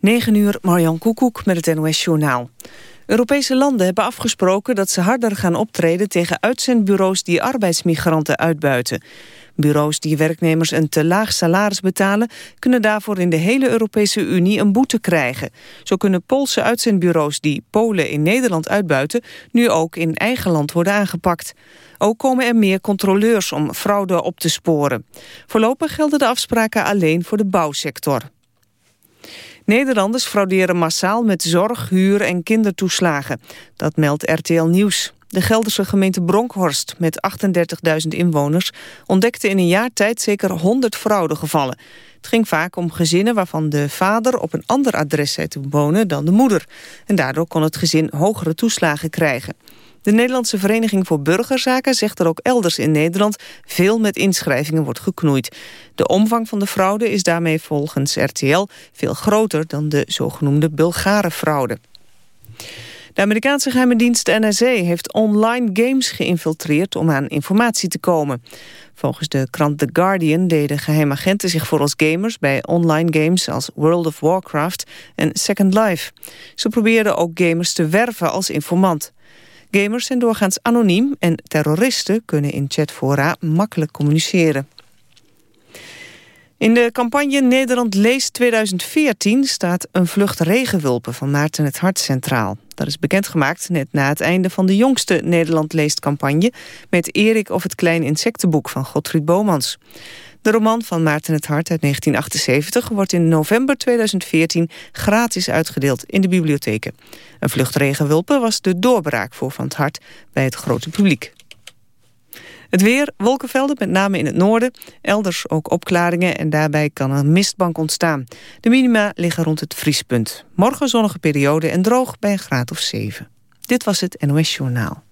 9 uur, Marjan Koekoek met het NOS-journaal. Europese landen hebben afgesproken dat ze harder gaan optreden... tegen uitzendbureaus die arbeidsmigranten uitbuiten. Bureaus die werknemers een te laag salaris betalen... kunnen daarvoor in de hele Europese Unie een boete krijgen. Zo kunnen Poolse uitzendbureaus die Polen in Nederland uitbuiten... nu ook in eigen land worden aangepakt. Ook komen er meer controleurs om fraude op te sporen. Voorlopig gelden de afspraken alleen voor de bouwsector. Nederlanders frauderen massaal met zorg, huur en kindertoeslagen. Dat meldt RTL Nieuws. De Gelderse gemeente Bronkhorst met 38.000 inwoners... ontdekte in een jaar tijd zeker 100 fraudegevallen. Het ging vaak om gezinnen waarvan de vader op een ander adres zei te wonen dan de moeder. En daardoor kon het gezin hogere toeslagen krijgen. De Nederlandse Vereniging voor Burgerzaken zegt er ook elders in Nederland veel met inschrijvingen wordt geknoeid. De omvang van de fraude is daarmee volgens RTL veel groter dan de zogenoemde Bulgare-fraude. De Amerikaanse geheime dienst NSA heeft online games geïnfiltreerd om aan informatie te komen. Volgens de krant The Guardian deden geheime agenten zich voor als gamers bij online games als World of Warcraft en Second Life. Ze probeerden ook gamers te werven als informant. Gamers zijn doorgaans anoniem en terroristen kunnen in chatfora makkelijk communiceren. In de campagne Nederland leest 2014 staat een vlucht regenwulpen van Maarten het Hart centraal. Dat is bekendgemaakt net na het einde van de jongste Nederland leest campagne met Erik of het klein insectenboek van Godfried Bomans. De roman van Maarten het Hart uit 1978 wordt in november 2014 gratis uitgedeeld in de bibliotheken. Een vlucht regenwulpen was de doorbraak voor Van het Hart bij het grote publiek. Het weer, wolkenvelden, met name in het noorden. Elders ook opklaringen en daarbij kan een mistbank ontstaan. De minima liggen rond het vriespunt. Morgen zonnige periode en droog bij een graad of 7. Dit was het NOS Journaal.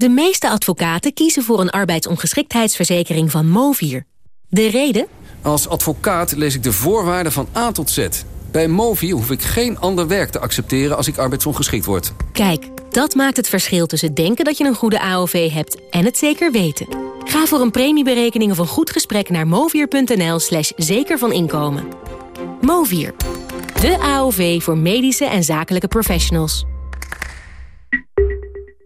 De meeste advocaten kiezen voor een arbeidsongeschiktheidsverzekering van Movier. De reden? Als advocaat lees ik de voorwaarden van A tot Z. Bij Movier hoef ik geen ander werk te accepteren als ik arbeidsongeschikt word. Kijk, dat maakt het verschil tussen denken dat je een goede AOV hebt en het zeker weten. Ga voor een premieberekening of een goed gesprek naar movier.nl slash zeker van inkomen. Movier, de AOV voor medische en zakelijke professionals.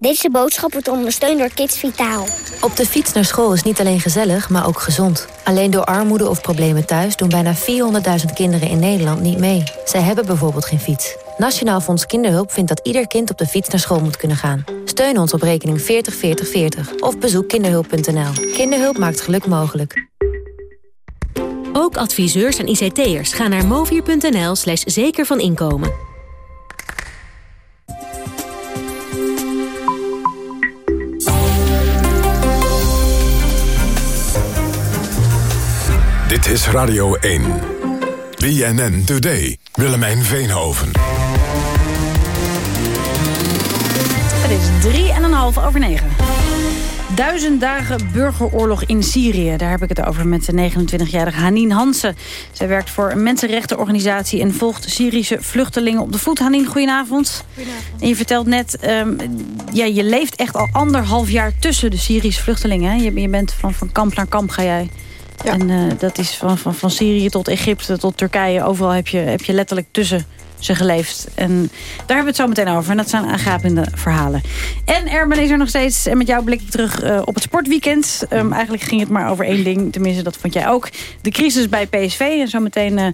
Deze boodschap wordt ondersteund door Kids Vitaal. Op de fiets naar school is niet alleen gezellig, maar ook gezond. Alleen door armoede of problemen thuis doen bijna 400.000 kinderen in Nederland niet mee. Zij hebben bijvoorbeeld geen fiets. Nationaal Fonds Kinderhulp vindt dat ieder kind op de fiets naar school moet kunnen gaan. Steun ons op rekening 404040 of bezoek kinderhulp.nl. Kinderhulp maakt geluk mogelijk. Ook adviseurs en ICT'ers gaan naar movier.nl slash zeker van inkomen. Dit is Radio 1. BNN Today. Willemijn Veenhoven. Het is drie en een half over negen. Duizend dagen burgeroorlog in Syrië. Daar heb ik het over met de 29-jarige Hanien Hansen. Zij werkt voor een mensenrechtenorganisatie... en volgt Syrische vluchtelingen op de voet. Hanien, goedenavond. Goedenavond. En je vertelt net, um, ja, je leeft echt al anderhalf jaar tussen de Syrische vluchtelingen. Je, je bent van, van kamp naar kamp ga jij. En uh, dat is van, van, van Syrië tot Egypte tot Turkije. Overal heb je, heb je letterlijk tussen ze geleefd. En daar hebben we het zo meteen over. En dat zijn aangapende verhalen. En Erben is er nog steeds. En met jouw blik terug uh, op het sportweekend. Um, eigenlijk ging het maar over één ding. Tenminste, dat vond jij ook. De crisis bij PSV. En zo meteen... Uh,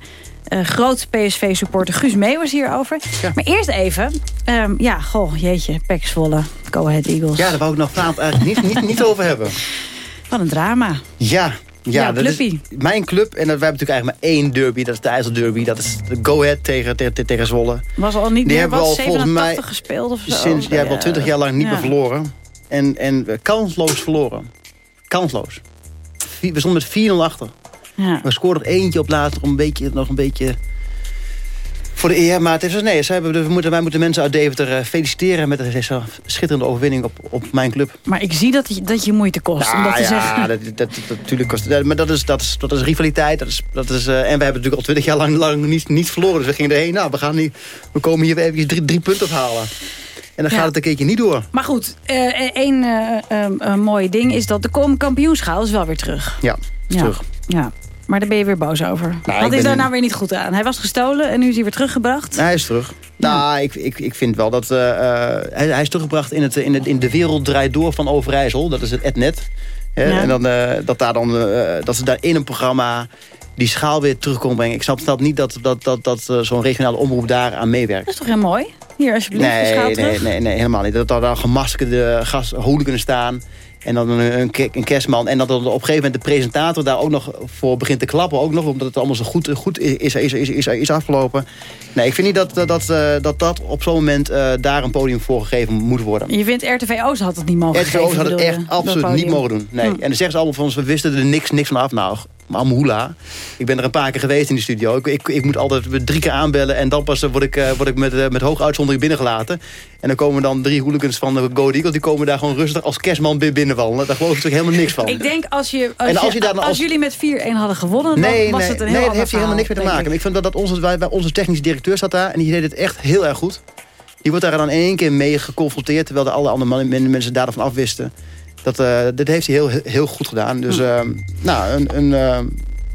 uh, groot PSV-supporter Guus Meeuwers hierover. Ja. Maar eerst even, um, ja, goh, jeetje, Pek Zwolle, Go Ahead Eagles. Ja, daar wou ik nog vanavond eigenlijk niet, niet, niet over hebben. Wat een drama. Ja, ja, dat is mijn club. En we hebben natuurlijk eigenlijk maar één derby. Dat is de IJsselderby. Dat is de Go Ahead tegen, tegen, tegen Zwolle. Was al niet die meer, hebben wat, al volgens mij gespeeld of zo? Sinds, die hebben al twintig jaar lang niet ja. meer verloren. En, en kansloos verloren. Kansloos. We stonden met 4-0 achter. Ja. We scoorden eentje op later om een beetje, nog een beetje voor de eer. Maar het is, nee, zij hebben, we moeten, wij moeten mensen uit Deventer uh, feliciteren... met deze schitterende overwinning op, op mijn club. Maar ik zie dat, je, dat je moeite kost ja, om dat te ja, zeggen. Dat, dat, dat, natuurlijk kost Maar dat is, dat is, dat is rivaliteit. Dat is, dat is, uh, en we hebben natuurlijk al twintig jaar lang, lang niet, niet verloren. Dus we gingen erheen. Nou, we, gaan niet, we komen hier even drie, drie punten ophalen. En dan gaat het een keertje niet door. Maar goed, één uh, mooi ding is dat de kampioenschaal is wel weer terug. Ja, is terug. Ja. Maar daar ben je weer boos over. Nou, Wat is daar nou weer niet goed aan? Hij was gestolen en nu is hij weer teruggebracht? hij is terug. Nou, ik, ik, ik vind wel dat... Uh, hij, hij, is teruggebracht in, het, in, het, in de wereld draait door van Overijssel. Dat is het Etnet. En dan, uh, dat, daar dan, uh, dat ze daar in een programma die schaal weer terug kon brengen. Ik snap, snap niet dat, dat, dat, dat zo'n regionale omroep daar aan meewerkt. Dat is toch heel mooi? Hier, alsjeblieft, nee, nee, nee, nee, helemaal niet. Dat daar gemaskerde gas, kunnen staan... En dan een, een, kerstman. En dat dan op een gegeven moment de presentator daar ook nog voor begint te klappen. Ook nog, omdat het allemaal zo goed, goed is, is, is, is, is afgelopen. Nee, ik vind niet dat dat, dat, eh, dat, dat op zo'n moment uh, daar een podium voor gegeven moet worden. Je vindt RTVO's had het niet mogen RTVO's had het echt absoluut niet mogen doen. Nee. Hm. En dan zeggen ze allemaal van ons, we wisten er niks, niks van af. Nou, Amhula. Ik ben er een paar keer geweest in de studio. Ik, ik, ik moet altijd drie keer aanbellen en dan pas word ik, uh, word ik met, uh, met hoge uitzondering binnengelaten. En dan komen dan drie hooligans van de Go Eagles. Die komen daar gewoon rustig als kerstman binnenvallen. Daar geloof ik natuurlijk helemaal niks van. Ik denk als, je, als, en als, je, als, als jullie met 4-1 hadden gewonnen, nee, dan was nee, het een heel Nee, heeft hier helemaal niks mee te maken. Ik vind dat, dat onze, wij, onze technische directeur zat daar en die deed het echt heel erg goed. Die wordt daar dan één keer mee geconfronteerd... terwijl de alle andere mensen daar van afwisten. Dat, uh, dat heeft hij heel, heel goed gedaan. Dus uh, nou, een, een, uh,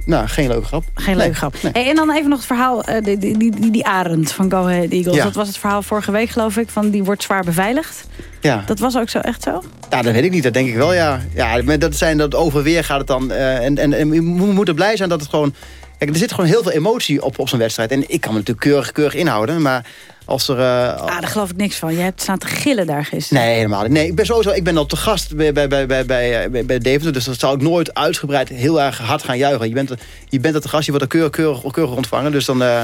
nou, geen leuke grap. Geen leuke grap. Hey, en dan even nog het verhaal, uh, die, die, die, die Arend van Go Ahead Eagles. Dat was het verhaal vorige week, geloof ik, van die wordt zwaar beveiligd. Ja. Dat was ook zo, echt zo? Ja, dat weet ik niet. Dat denk ik wel, ja. Ja, dat zijn dat overweer gaat het dan. Uh, en, en, en we moeten blij zijn dat het gewoon... Kijk, er zit gewoon heel veel emotie op, op zo'n wedstrijd. En ik kan me natuurlijk keurig, keurig inhouden. Maar als er, uh, ah, daar geloof ik niks van. Je hebt staan te gillen daar gisteren. Nee, helemaal niet. Nee, ik ben sowieso ik ben al te gast bij, bij, bij, bij, bij, bij Deventer. Dus dat zou ik nooit uitgebreid heel erg hard gaan juichen. Je bent, je bent te gast, je wordt er keurig, keurig, keurig ontvangen. Dus dan, uh,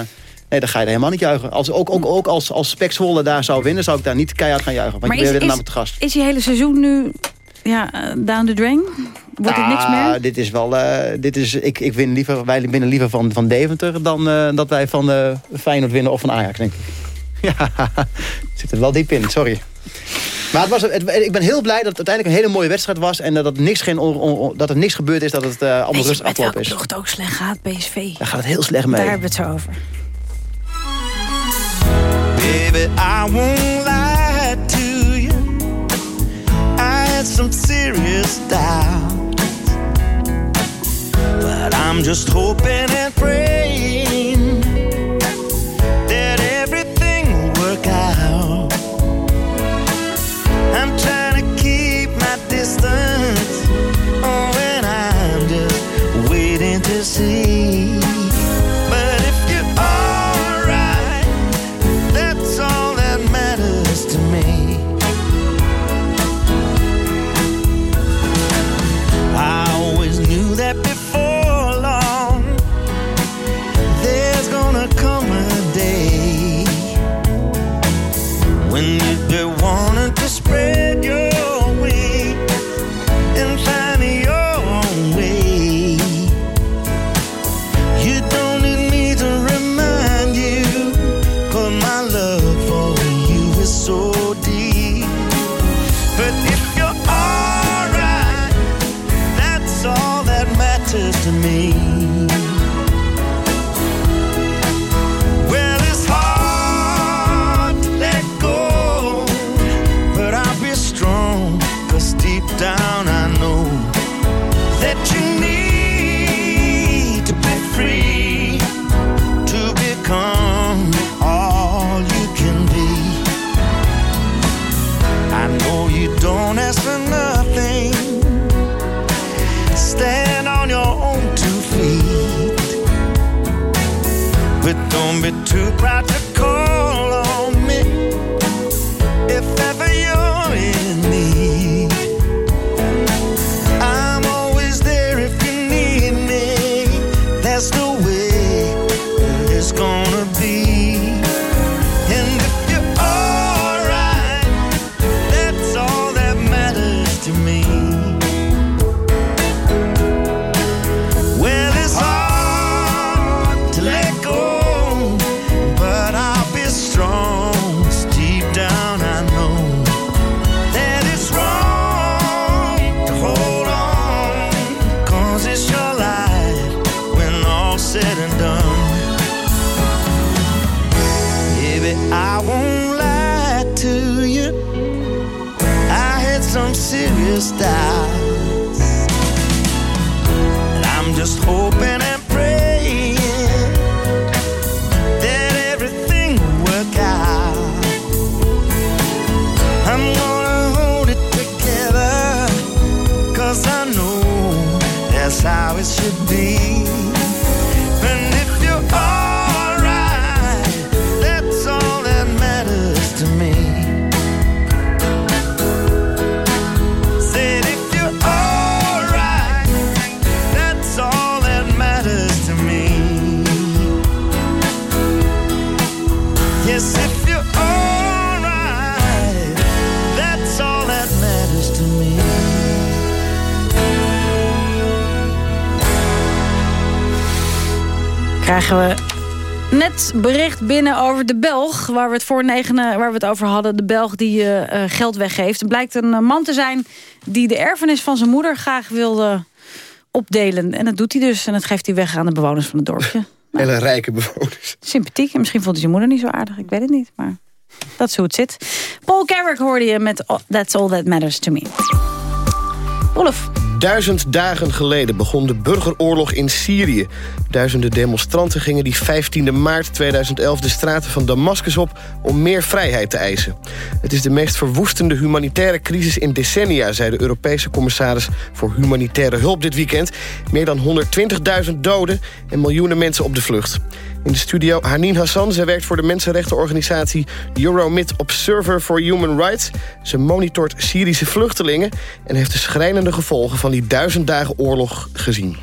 nee, dan ga je er helemaal niet juichen. Als, ook ook, ook als, als Spek daar zou winnen, zou ik daar niet keihard gaan juichen. Want maar je bent namelijk te gast. Is je hele seizoen nu ja, uh, down the drain? Wordt het niks meer? Dit is wel, uh, dit is, ik, ik win liever, wij winnen liever van, van Deventer dan uh, dat wij van Feyenoord winnen of van Ajax, denk ik. Ja, zit er wel diep in, sorry. Maar het was, ik ben heel blij dat het uiteindelijk een hele mooie wedstrijd was... en dat, het niks, geen dat er niks gebeurd is, dat het uh, allemaal rustig afgelopen is. Weet je het ook slecht gaat, PSV? Daar gaat het heel slecht mee. Daar hebben we het zo over. Baby, I won't lie to you. I had some serious doubts. But I'm just hoping and praying binnen over de Belg... waar we het voor negenen, waar we het over hadden. De Belg die eh, eh, geld weggeeft. Het blijkt een eh, man te zijn die de erfenis van zijn moeder graag wilde opdelen. En dat doet hij dus. En dat geeft hij weg aan de bewoners van het dorpje. Hele rijke bewoners. Sympathiek. En misschien vond hij zijn moeder niet zo aardig. Ik weet het niet, maar dat is hoe het zit. Paul Carrick hoorde je met That's All That Matters To Me. Olaf. Duizend dagen geleden begon de burgeroorlog in Syrië. Duizenden demonstranten gingen die 15 maart 2011 de straten van Damascus op om meer vrijheid te eisen. Het is de meest verwoestende humanitaire crisis in decennia, zei de Europese commissaris voor humanitaire hulp dit weekend. Meer dan 120.000 doden en miljoenen mensen op de vlucht. In de studio Hanin Hassan. Zij werkt voor de mensenrechtenorganisatie Euromid Observer for Human Rights. Ze monitort Syrische vluchtelingen... en heeft de schrijnende gevolgen van die duizend dagen oorlog gezien.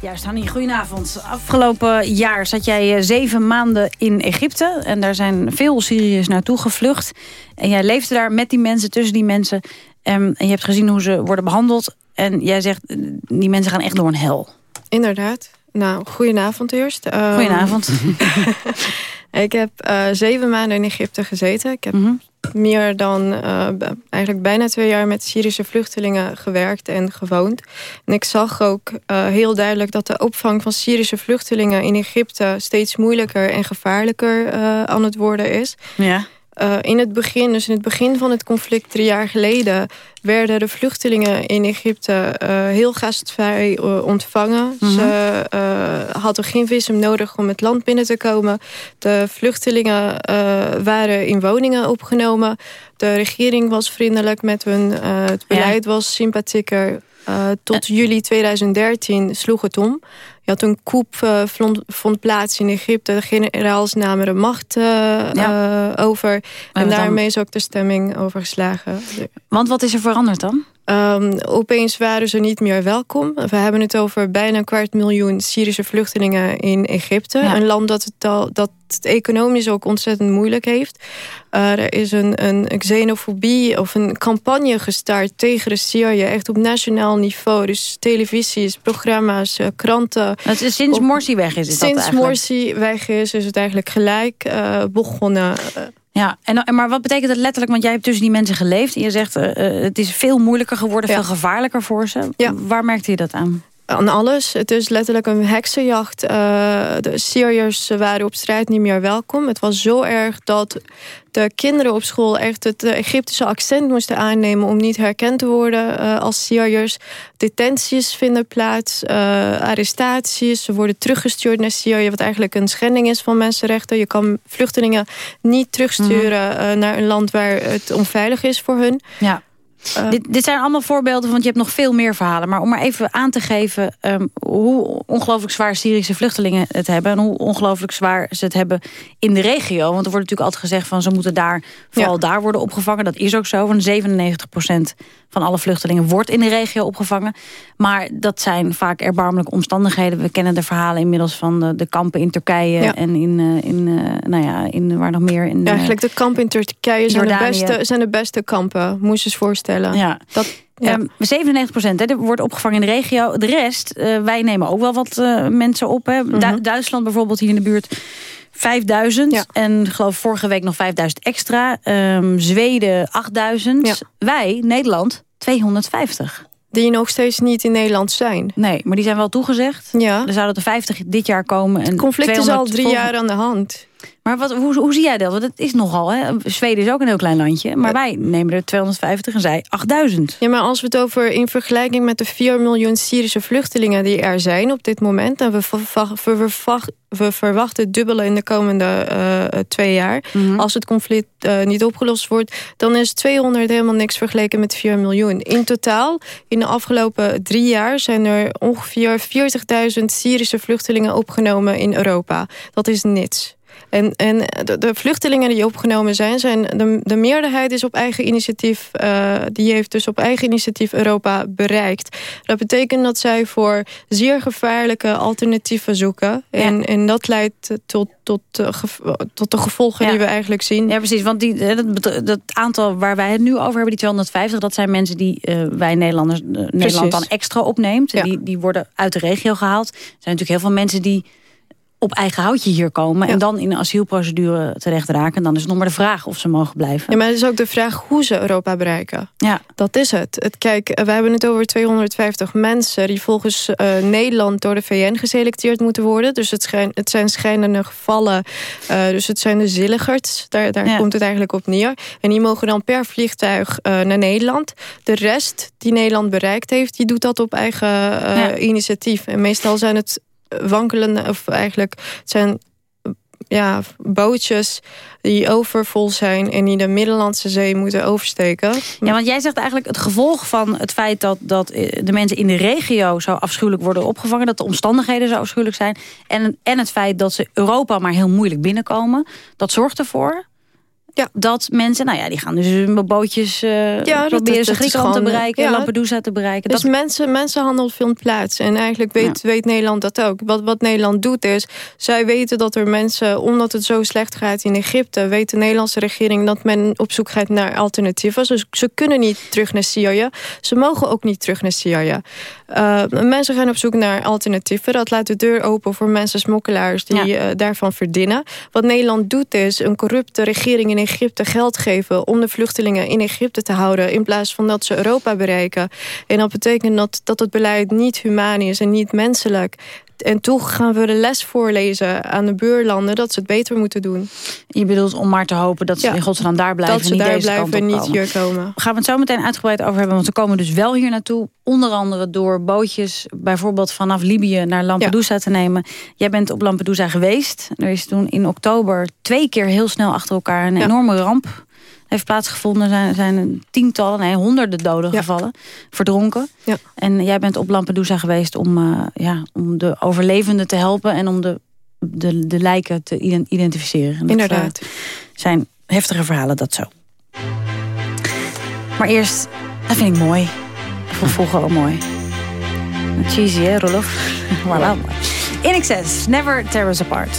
Juist, Hanni, goedenavond. Afgelopen jaar zat jij eh, zeven maanden in Egypte. En daar zijn veel Syriërs naartoe gevlucht. En jij leefde daar met die mensen, tussen die mensen. En je hebt gezien hoe ze worden behandeld. En jij zegt, eh, die mensen gaan echt door een hel. Inderdaad. Nou, goedenavond eerst. Um, Goedenavond. ik heb uh, zeven maanden in Egypte gezeten. Ik heb Mhm. meer dan uh, eigenlijk bijna twee jaar met Syrische vluchtelingen gewerkt en gewoond. En ik zag ook uh, heel duidelijk dat de opvang van Syrische vluchtelingen in Egypte steeds moeilijker en gevaarlijker aan het worden is. Ja. Uh, in het begin, dus in het begin van het conflict drie jaar geleden... werden de vluchtelingen in Egypte uh, heel gastvrij uh, ontvangen. Mm -hmm. Ze hadden geen visum nodig om het land binnen te komen. De vluchtelingen waren in woningen opgenomen. De regering was vriendelijk met hun. het beleid ja. was sympathieker. Tot juli 2013 sloeg het om. Je had een coup uh, vond, vond, plaats in Egypte. De generaals namen de macht uh, ja. over. En daarmee is ook de stemming overgeslagen. Want wat is er veranderd dan? Um, opeens waren ze niet meer welkom. We hebben het over bijna een kwart miljoen Syrische vluchtelingen in Egypte. Ja. Een land dat het, al, dat het economisch ook ontzettend moeilijk heeft. Uh, er is een, een xenofobie of een campagne gestart tegen de Syrië. Echt op nationaal niveau. Dus televisies, programma's, uh, kranten. Is sinds Morsi weg is, is Sinds Morsi weg is, is het eigenlijk gelijk uh, begonnen. Ja, en, maar wat betekent dat letterlijk? Want jij hebt tussen die mensen geleefd. En je zegt, uh, het is veel moeilijker geworden, ja. veel gevaarlijker voor ze. Ja. Waar merkte je dat aan? Aan alles. Het is letterlijk een heksenjacht. Uh, de Syriërs waren op strijd niet meer welkom. Het was zo erg dat de kinderen op school echt het Egyptische accent moesten aannemen om niet herkend te worden uh, als Syriërs. Detenties vinden plaats, uh, arrestaties. Ze worden teruggestuurd naar Syrië, wat eigenlijk een schending is van mensenrechten. Je kan vluchtelingen niet terugsturen mm -hmm. uh, naar een land waar het onveilig is voor hun. Ja. Uh, dit, dit, zijn allemaal voorbeelden, want je hebt nog veel meer verhalen. Maar om maar even aan te geven um, hoe ongelooflijk zwaar Syrische vluchtelingen het hebben... en hoe ongelooflijk zwaar ze het hebben in de regio. Want er wordt natuurlijk altijd gezegd van ze moeten daar, vooral ja. daar worden opgevangen. Dat is ook zo, van 97% van alle vluchtelingen wordt in de regio opgevangen. Maar dat zijn vaak erbarmelijke omstandigheden. We kennen de verhalen inmiddels van de, de kampen in Turkije... Ja. en in, uh, in, uh, nou ja, in waar nog meer... In, ja, eigenlijk de kampen in Turkije zijn de, beste, zijn de beste kampen. Moest je eens voorstellen. Ja. Dat, ja. Um, 97 procent wordt opgevangen in de regio. De rest, uh, wij nemen ook wel wat uh, mensen op. Hè. Mm -hmm. du Duitsland bijvoorbeeld hier in de buurt 5000. Ja. En geloof vorige week nog 5000 extra. Um, Zweden 8000. Ja. Wij, Nederland, 250. Die nog steeds niet in Nederland zijn. Nee, maar die zijn wel toegezegd. Ja. Er zouden er 50 dit jaar komen. En het conflict is al drie jaar aan de hand. Maar wat, hoe, hoe zie jij dat? Want het is nogal, hè? Zweden is ook een heel klein landje. Maar wij nemen er 250 en zij 8000. Ja, maar als we het over in vergelijking met de 4 miljoen Syrische vluchtelingen die er zijn op dit moment. En we, we, verwachten het dubbele in de komende uh, twee jaar. Mhm. Als het conflict uh, niet opgelost wordt, dan is 200 helemaal niks vergeleken met 4 miljoen. In totaal, in de afgelopen drie jaar zijn er ongeveer 40.000 Syrische vluchtelingen opgenomen in Europa. Dat is niets. En, en de, de, vluchtelingen die opgenomen zijn, zijn de, de meerderheid is op eigen initiatief, uh, die heeft dus op eigen initiatief Europa bereikt. Dat betekent dat zij voor zeer gevaarlijke alternatieven zoeken. En, en dat leidt tot, tot, tot de gevolgen die we eigenlijk zien. Ja, precies. Want die, dat, dat, aantal waar wij het nu over hebben, die 250, dat zijn mensen die uh, wij Nederlanders, uh, Nederland dan extra opneemt. Ja. Die, die worden uit de regio gehaald. Er zijn natuurlijk heel veel mensen die op eigen houtje hier komen... en dan in een asielprocedure terecht raken. En dan is het nog maar de vraag of ze mogen blijven. Ja, maar het is ook de vraag hoe ze Europa bereiken. Ja. Dat is het. het kijk, we hebben het over 250 mensen... die volgens uh, Nederland door de VN geselecteerd moeten worden. Dus het, schijn, het zijn schijnende gevallen. Uh, dus het zijn de zilligers. Daar, daar komt het eigenlijk op neer. En die mogen dan per vliegtuig uh, naar Nederland. De rest die Nederland bereikt heeft... die doet dat op eigen initiatief. En meestal zijn het wankelende, of eigenlijk zijn ja, bootjes die overvol zijn en die de Middellandse Zee moeten oversteken. Ja, want jij zegt eigenlijk het gevolg van het feit dat, dat eh, de mensen in de regio zo afschuwelijk worden opgevangen, dat de omstandigheden zo afschuwelijk zijn en, en het feit dat ze Europa maar heel moeilijk binnenkomen, dat zorgt ervoor ja. Dat mensen, nou ja, die gaan dus met bootjes uh, ja, proberen ze Griekenland te bereiken, ja, Lampedusa te bereiken. Dus mensen, mensenhandel vindt plaats. En eigenlijk weet, weet Nederland dat ook. Wat, wat Nederland doet is, zij weten dat er mensen, omdat het zo slecht gaat in Egypte, weet de Nederlandse regering dat men op zoek gaat naar alternatieven. Dus ze kunnen niet terug naar Syrië. Ze mogen ook niet terug naar Syrië. Uh, mensen gaan op zoek naar alternatieven. Dat laat de deur open voor mensen, smokkelaars, die uh, daarvan verdienen. Wat Nederland doet is, een corrupte regering in Egypte geld geven... om de vluchtelingen in Egypte te houden... in plaats van dat ze Europa bereiken. En dat betekent dat, dat het beleid niet humaan is en niet menselijk. En toch gaan we de les voorlezen aan de buurlanden... dat ze het beter moeten doen. Je bedoelt om maar te hopen dat ze in godsnaam daar blijven... Dat ze niet daar deze blijven en niet hier komen. We gaan het zo meteen uitgebreid over hebben... want ze komen dus wel hier naartoe. Onder andere door bootjes bijvoorbeeld vanaf Libië naar Lampedusa te nemen. Jij bent op Lampedusa geweest. Er is toen in oktober twee keer heel snel achter elkaar... een enorme ramp heeft plaatsgevonden. zijn, zijn tientallen, nee, honderden doden gevallen. Verdronken. Ja. En jij bent op Lampedusa geweest om, uh, ja, om de overlevenden te helpen... en om de, de, de lijken te identificeren. Dat, Inderdaad. Uh, zijn heftige verhalen, dat zo. Maar eerst, dat vind ik mooi. Ik vond vroeger al mooi. Cheesy, hè, Rolof? voilà. In excess, never tear us apart.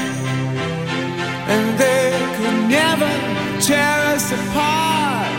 and they could never tear us apart.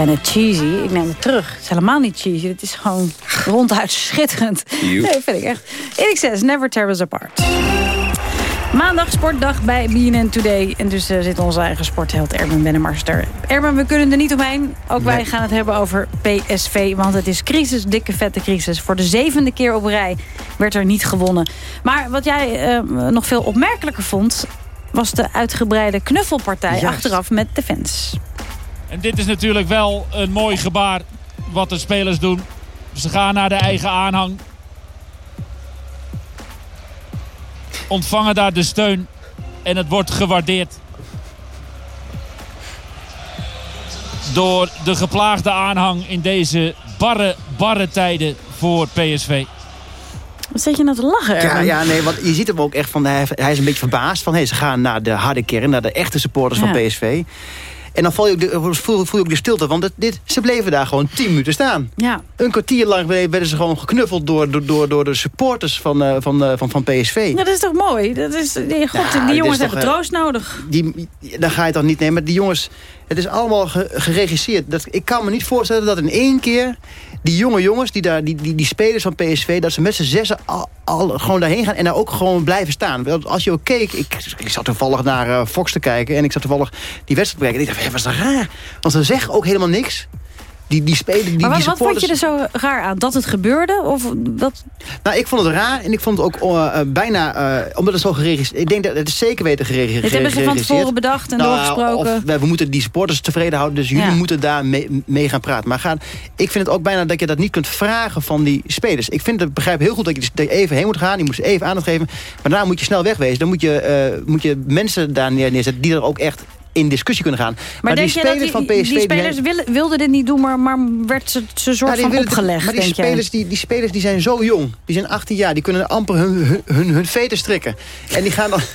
Zei net cheesy, ik neem het terug. Het is helemaal niet cheesy, het is gewoon ronduit schitterend. Nee, vind ik echt. Says, never tear us apart. Maandag sportdag bij BNN Today. En dus uh, zit onze eigen sportheld Erben Wennemars Erben, we kunnen er niet omheen. Ook wij gaan het hebben over PSV. Want het is crisis, dikke vette crisis. Voor de zevende keer op rij werd er niet gewonnen. Maar wat jij uh, nog veel opmerkelijker vond... was de uitgebreide knuffelpartij achteraf met de fans. En dit is natuurlijk wel een mooi gebaar wat de spelers doen. Ze gaan naar de eigen aanhang. Ontvangen daar de steun. En het wordt gewaardeerd. Door de geplaagde aanhang in deze barre, barre tijden voor PSV. Wat zit je nou te lachen, Ja, ja, nee, want je ziet hem ook echt van... Hij, hij is een beetje verbaasd van... Hey, ze gaan naar de harde kern, naar de echte supporters van PSV. En dan voel je, ook de, voel, voel je ook de stilte, want dit, ze bleven daar gewoon tien minuten staan. Ja. Een kwartier lang werden ze gewoon geknuffeld door, door, door de supporters van, uh, van, uh, van, van PSV. Ja, dat is toch mooi? Dat is, die, God, ja, die jongens hebben troost nodig. Die, dan ga je toch niet nemen. Maar die jongens, het is allemaal geregisseerd. Dat, ik kan me niet voorstellen dat in één keer die jonge jongens, die, daar, die, die, die spelers van PSV... dat ze met z'n zessen al, gewoon daarheen gaan en daar ook gewoon blijven staan. Want als je ook keek, ik, ik zat toevallig naar uh, Fox te kijken... en ik zat toevallig die wedstrijd te kijken. En ik dacht, wat is dat raar? Want ze zeggen ook helemaal niks die, die spelen... Die, maar wat, die wat vond je er zo raar aan? Dat het gebeurde? Of dat... Nou, ik vond het raar en ik vond het ook uh, bijna... Uh, omdat het zo geregisseerd... Ik denk dat het is zeker weten geregisseerd. Dit hebben ze van tevoren bedacht en nou, doorgesproken. Of, we moeten die supporters tevreden houden. Dus jullie ja. moeten daar mee, mee, gaan praten. Maar gaan, ik vind het ook bijna dat je dat niet kunt vragen van die spelers. Ik vind het, begrijp heel goed dat je, dat je even heen moet gaan. Je moet ze even aandacht geven. Maar daarna moet je snel wegwezen. Dan moet je, uh, moet je mensen daar neer, neerzetten die er ook echt in discussie kunnen gaan. Maar, maar die spelers die, van PSV... Die spelers die wilden dit niet doen, maar, maar werd ze, ze soort van opgelegd, Maar die spelers, die, die spelers die zijn zo jong. Die zijn 18 jaar. Die kunnen amper hun, hun, hun, hun veten strikken. En die gaan dan...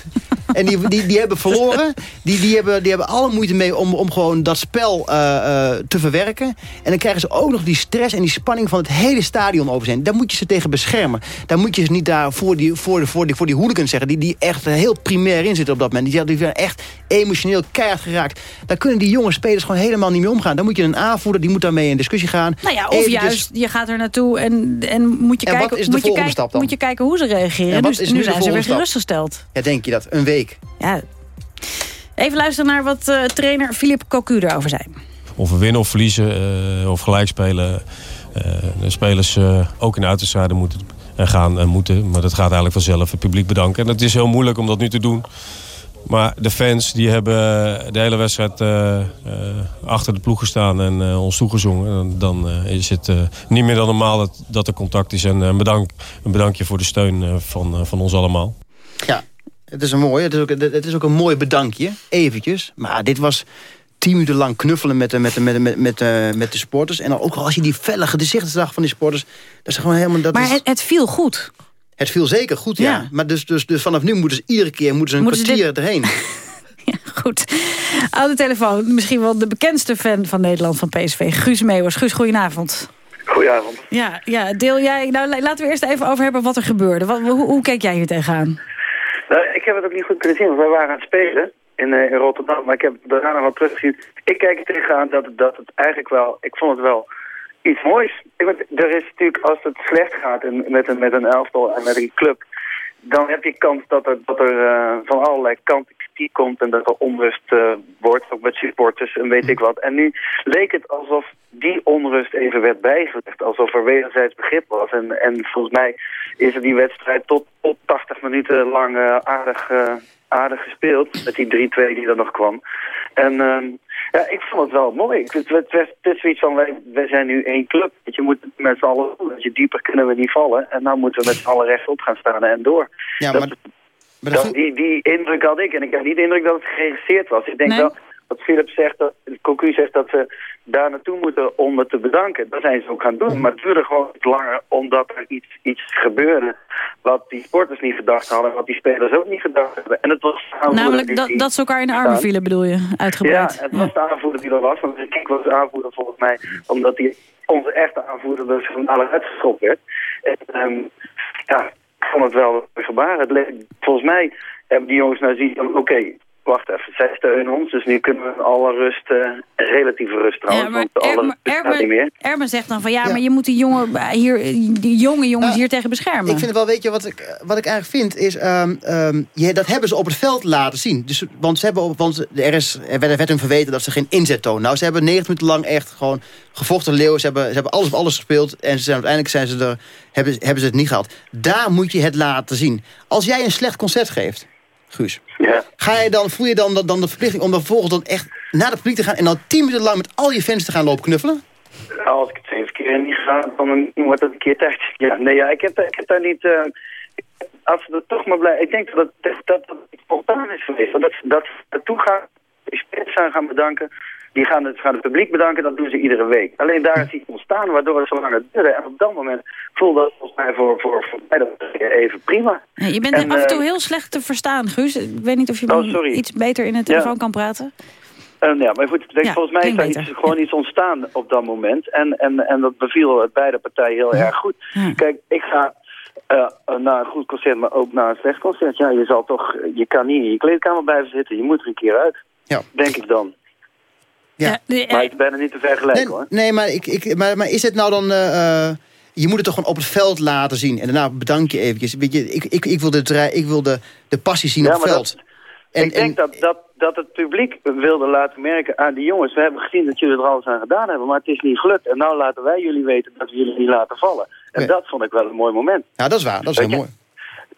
En die, die, die hebben verloren. Die, die, hebben, die hebben alle moeite mee om, om gewoon dat spel uh, uh, te verwerken. En dan krijgen ze ook nog die stress en die spanning van het hele stadion over zijn. Daar moet je ze tegen beschermen. Daar moet je ze niet daar voor die, voor de, voor die, voor die hooligans zeggen. Die, die echt heel primair in zitten op dat moment. Die, die zijn echt emotioneel keihard geraakt. Daar kunnen die jonge spelers gewoon helemaal niet mee omgaan. Dan moet je een aanvoerder, die moet daarmee in discussie gaan. Nou ja, of juist, je gaat er naartoe en, en moet je en kijken... Is de moet, je kijken stap dan? moet je kijken hoe ze reageren. En dus nu nu zijn ze weer gerustgesteld. Ja, denk je dat? Een week. Ja. Even luisteren naar wat uh, trainer Philip Cocu erover zei. Of we winnen of verliezen uh, of gelijk spelen. Uh, de spelers ook in de uitwedstrijden moeten gaan en moeten. Maar dat gaat eigenlijk vanzelf het publiek bedanken. En het is heel moeilijk om dat nu te doen. Maar de fans die hebben de hele wedstrijd uh, uh, achter de ploeg gestaan en uh, ons toegezongen. En dan is het niet meer dan normaal dat, dat er contact is. En een, bedank, een bedankje voor de steun van, van ons allemaal. Ja, het is een mooi. Het is ook, het is ook een mooi bedankje, eventjes. Maar dit was tien minuten lang knuffelen met de, met de, met de, met, met, met de supporters. En dan ook als je die felle gezichten zag van die supporters. Dat is gewoon helemaal... Dat maar is... het, het viel goed. Het viel zeker goed, ja. ja. Maar dus, dus, dus vanaf nu moeten ze iedere keer moeten ze een moeten kwartier dit... erheen. ja, goed. Aan de telefoon misschien wel de bekendste fan van Nederland van PSV. Guus Meeuwers. Guus, goedenavond. Goedenavond. Ja, ja, deel jij... Nou, laten we eerst even over hebben wat er gebeurde. Wat, hoe, hoe keek jij hier tegenaan? Nou, ik heb het ook niet goed kunnen zien, want wij waren aan het spelen in, uh, in Rotterdam. Maar ik heb daarna nog wat teruggezien. Ik kijk er tegenaan dat, dat het eigenlijk wel... Ik vond het wel iets moois. Er is natuurlijk, als het slecht gaat met, een, met een elftal en met een club... dan heb je kans dat er, dat er uh, van allerlei kanten kritiek komt... en dat er onrust uh, wordt, ook met supporters en weet ik wat. En nu leek het alsof die onrust even werd bijgelegd. Alsof er wederzijds begrip was. En, en volgens mij is er die wedstrijd tot, tot 80 minuten lang uh, aardig, aardig gespeeld. Met die 3-2 die er nog kwam. En... ehm, ja, ik vond het wel mooi. Het, het, het, het is zoiets van, wij, wij zijn nu één club. Je moet met z'n allen doen. Je dieper kunnen we niet vallen. En nou moeten we met z'n allen rechtop gaan staan en door. Ja, maar dat, die, die indruk had ik. En ik heb niet de indruk dat het geregisseerd was. Ik denk Nee? wel, wat Philip zegt, dat, Cocu zegt dat ze daar naartoe moeten om het te bedanken. Dat zijn ze ook gaan doen. Maar het duurde gewoon langer omdat er iets, iets gebeurde wat die sporters niet gedacht hadden. Wat die spelers ook niet gedacht hebben. En het was Namelijk die- dat, die dat ze elkaar in de armen vielen, bedoel je? Uitgebreid. Ja, het was de aanvoerder die er was. Want ik was de aanvoerder volgens mij, omdat hij onze echte aanvoerder dus van alle uitgeschopt werd. En ehm, ja, vond het wel gebaar. Het volgens mij hebben die jongens nou zien oké, wacht even, zij steunen ons. Dus nu kunnen we in alle rust eh, relatieve rust trouwens. Ja, maar want alles Erben, niet meer. Erben zegt dan van ja, maar je moet die, jongen, hier, die jonge jongens hier tegen beschermen. Ik vind het wel, weet je, wat ik, wat ik eigenlijk vind is... ehm, ehm, je, dat hebben ze op het veld laten zien. Dus, want ze hebben, op- want er, is, er werd, er werd hun verweten dat ze geen inzet tonen. Nou, ze hebben 90 minuten lang echt gewoon gevochten leeuwen. Ze hebben, ze hebben alles op alles gespeeld. En ze zijn, uiteindelijk zijn ze er, hebben, hebben ze het niet gehad. Daar moet je het laten zien. Als jij een slecht concert geeft, Guus... Ga je dan, voel je dan, dan de verplichting om dan vervolgens dan echt naar het publiek te gaan... en dan 10 minuten lang met al je fans te gaan lopen knuffelen? Als ik het zeven keer niet ga, dan wordt het een keer tijd. Ja, nee, ja, ik, heb, ik heb daar niet... eh, als er toch maar blij... Ik denk dat het, dat, dat spontaan is geweest. Dat, dat ze naartoe gaan, die spits zijn gaan bedanken... Die gaan het, gaan het publiek bedanken, dat doen ze iedere week. Alleen daar is iets ontstaan waardoor het zo lang duurde. En op dat moment voelde dat volgens mij voor, voor, voor mij dat even prima. Ja, je bent En, af en toe eh, heel slecht te verstaan, Guus. Ik weet niet of je Oh, iets beter in de telefoon kan praten. Eh, ja, maar goed, ik denk, Ja, volgens mij is daar iets, gewoon iets ontstaan op dat moment. En, en, en dat beviel het beide partijen heel erg goed. Kijk, ik ga eh, naar een goed concert, maar ook naar een slecht concert. Ja, je zal toch, je kan niet in je kleedkamer blijven zitten. Je moet er een keer uit. Ja. Denk ik dan. Ja. Maar ik ben er niet te vergelijken Nee, hoor. nee maar, ik, ik, maar, maar is het nou dan... eh, eh, je moet het toch gewoon op het veld laten zien. En daarna bedank je eventjes. Weet je, ik, ik, ik wil, de, ik wil de, de passie zien Ja, op het veld. dat- ik denk dat, dat, dat het publiek wilde laten merken aan die jongens... we hebben gezien dat jullie er alles aan gedaan hebben, maar het is niet gelukt. En nou laten wij jullie weten dat we jullie niet laten vallen. En Ja. dat vond ik wel een mooi moment. Ja, dat is waar. Dat is Weet heel je, mooi.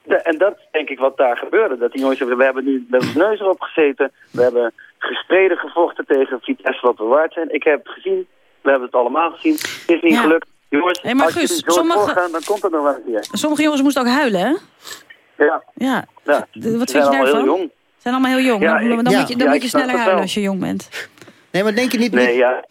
De- en dat is denk ik wat daar gebeurde. Dat die jongens hebben, we hebben nu met ons neus erop gezeten. We hebben gestreden gevochten tegen Vitesse wat we waard zijn. Ik heb het gezien. We hebben het allemaal gezien. Het is niet Ja. gelukt. Jongens, Nee, maar als Guus, sommige- dan komt het nog wel een keer. Sommige jongens moesten ook huilen, hè? Ja. Ja. ja. Wat vind je allemaal daarvan? heel jong. Ze zijn allemaal heel jong. Ja, dan ik- dan ja, moet je, dan ja, moet je sneller huilen als je jong bent. Nee, maar denk je niet... Nee, ja.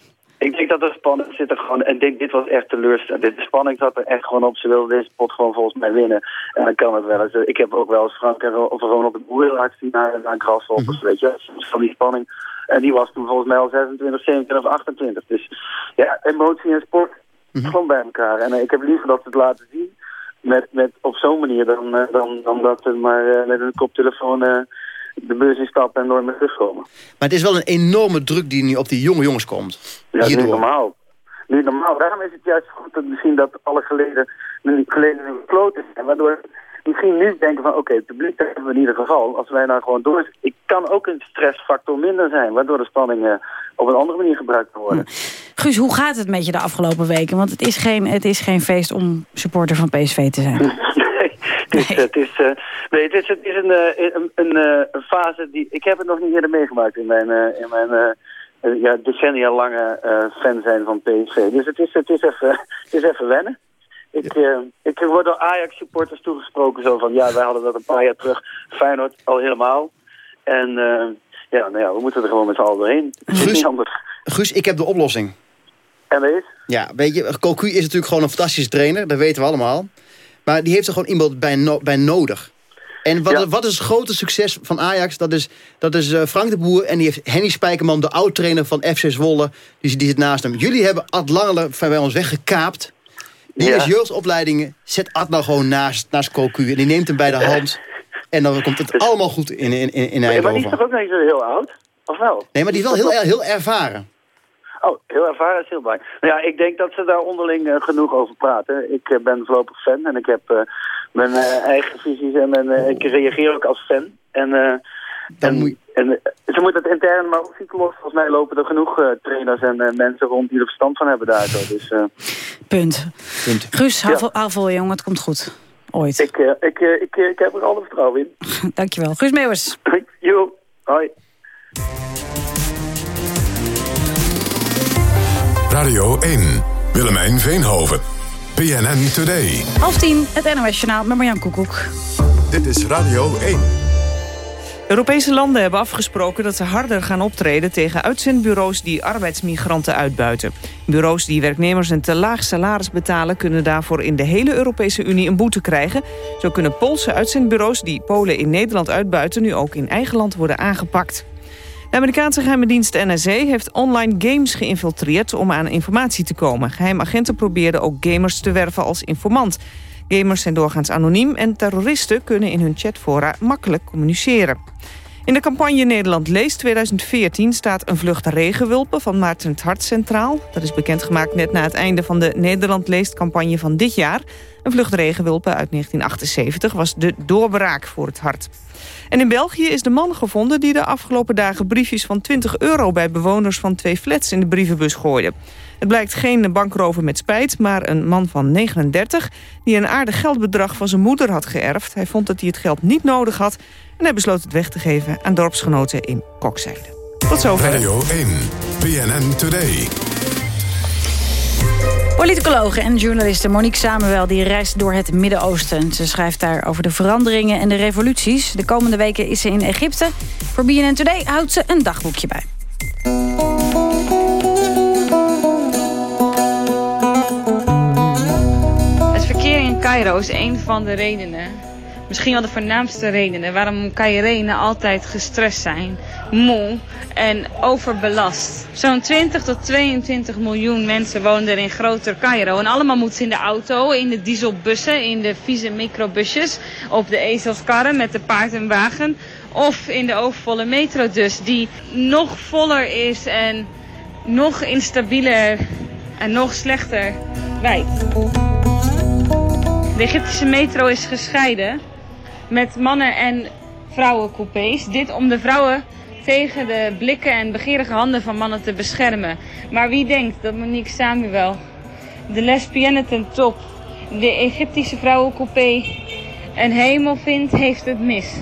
Ik denk dat er spanning zit er gewoon. En ik denk, dit was echt teleurstellend. De spanning zat er echt gewoon op. Ze wilden deze pot gewoon volgens mij winnen. En dan kan het wel eens. Ik heb ook wel eens Frank en of Ronald de Boer hard zien naar, naar Grasshoppers, weet je. Soms Van die spanning. En die was toen volgens mij al 26, 27 of 28. Dus ja, emotie en sport gewoon bij elkaar. En eh, ik heb liever dat ze het laten zien. Met, met op zo'n manier dan, eh, dan, dan dat ze maar eh, met een koptelefoon eh, de bus instappen en nooit meer terugkomen. Maar het is wel een enorme druk die nu op die jonge jongens komt. Ja, niet normaal. Niet normaal. Daarom is het juist goed dat misschien dat alle geleden nu geleden nu gekloot is. En waardoor misschien nu denken van oké, het publiek hebben we in ieder geval. Als wij nou gewoon door... Ik kan ook een stressfactor minder zijn. Waardoor de spanning eh, op een andere manier gebruikt kan worden. Guus, hoe gaat het met je de afgelopen weken? Want het is geen, het is geen feest om supporter van PSV te zijn. Het is, het is, eh, nee, het is, het is een, een, een, eh, een fase die... Ik heb het nog niet eerder meegemaakt in mijn, eh, in mijn eh, ja, decennia lange fan zijn van PSV. Dus het is, het is, even, het is even wennen. Ik, eh, ik word door Ajax-supporters toegesproken zo van... Ja, wij hadden dat een paar jaar terug. Feyenoord al helemaal. En ja, nou ja, we moeten er gewoon met z'n allen doorheen. Het is Guus? niet anders. Guus, ik heb de oplossing. En dat is? Ja, weet je, Cocu is natuurlijk gewoon een fantastische trainer. Dat weten we allemaal. Maar die heeft er gewoon iemand bij, no- bij nodig. En wat, wat is het grote succes van Ajax? Dat is, dat is eh, Frank de Boer en die heeft Henny Spijkerman, de oud-trainer van FC Zwolle. Die, die zit naast hem. Jullie hebben Ad Langele van bij ons weggekaapt. Die Ja. is jeugdopleidingen. Zet Ad nou gewoon naast, naast Cocu. En die neemt hem bij de hand. En dan komt het allemaal goed in, in, in, in Maar die is Eindhoven. toch ook niet zo heel oud? Of wel? Nee, maar die is wel heel, heel ervaren. Oh, heel ervaren is heel belangrijk. Nou ja, ik denk dat ze daar onderling eh, genoeg over praten. Ik eh, ben voorlopig fan en ik heb eh, mijn eigen visies en mijn, ik reageer ook als fan. En, eh, en, en eh, ze moeten het intern maar ook zien te lossen. Volgens mij lopen er genoeg eh, trainers en mensen rond die er verstand van hebben daar. zo. Dus, eh, Punt. Punt. Guus, hou, Ja. vol, hou vol, jongen. Het komt goed. Ooit. ik, eh, ik, eh, ik, ik heb er alle vertrouwen in. Dankjewel. Guus Meeuwers. Jo, hoi. Radio 1. Willemijn Veenhoven. PNN Today. Half tien, het NOS Journaal met Marjan Koekoek. Dit is Radio 1. Europese landen hebben afgesproken dat ze harder gaan optreden... tegen uitzendbureaus die arbeidsmigranten uitbuiten. Bureaus die werknemers een te laag salaris betalen... kunnen daarvoor in de hele Europese Unie een boete krijgen. Zo kunnen Poolse uitzendbureaus die Polen in Nederland uitbuiten... nu ook in eigen land worden aangepakt. De Amerikaanse geheime dienst NSA heeft online games geïnfiltreerd... om aan informatie te komen. Geheimagenten probeerden ook gamers te werven als informant. Gamers zijn doorgaans anoniem en terroristen kunnen in hun chatfora makkelijk communiceren. In de campagne Nederland Leest 2014 staat een vlucht regenwulpen van Maarten het Hart centraal. Dat is bekendgemaakt net na het einde van de Nederland Leest campagne van dit jaar. Een vlucht regenwulpen uit 1978 was de doorbraak voor het hart. En in België is de man gevonden die de afgelopen dagen briefjes van 20 euro bij bewoners van twee flats in de brievenbus gooide. Het blijkt geen bankrover met spijt, maar een man van 39... die een aardig geldbedrag van zijn moeder had geërfd. Hij vond dat hij het geld niet nodig had... en hij besloot het weg te geven aan dorpsgenoten in Kokzijde. Tot zover. Radio 1, BNN Today. Politicologe en journaliste Monique Samuel die reist door het Midden-Oosten. Ze schrijft daar over de veranderingen en de revoluties. De komende weken is ze in Egypte. Voor BNN Today houdt ze een dagboekje bij. Het verkeer in Cairo is een van de redenen, misschien wel de voornaamste redenen, waarom Cairenen altijd gestrest zijn, moe en overbelast. Zo'n 20 tot 22 miljoen mensen wonen er in groter Cairo. En allemaal moeten ze in de auto, in de dieselbussen, in de vieze microbusjes, op de ezelskarren met de paard en wagen. Of in de overvolle metro dus, die nog voller is en nog instabieler en nog slechter rijdt. De Egyptische metro is gescheiden met mannen- en vrouwencoupés. Dit om de vrouwen tegen de blikken en begeerige handen van mannen te beschermen. Maar wie denkt dat Monique Samuel, de lesbienne ten top, de Egyptische vrouwencoupé een hemel vindt, heeft het mis.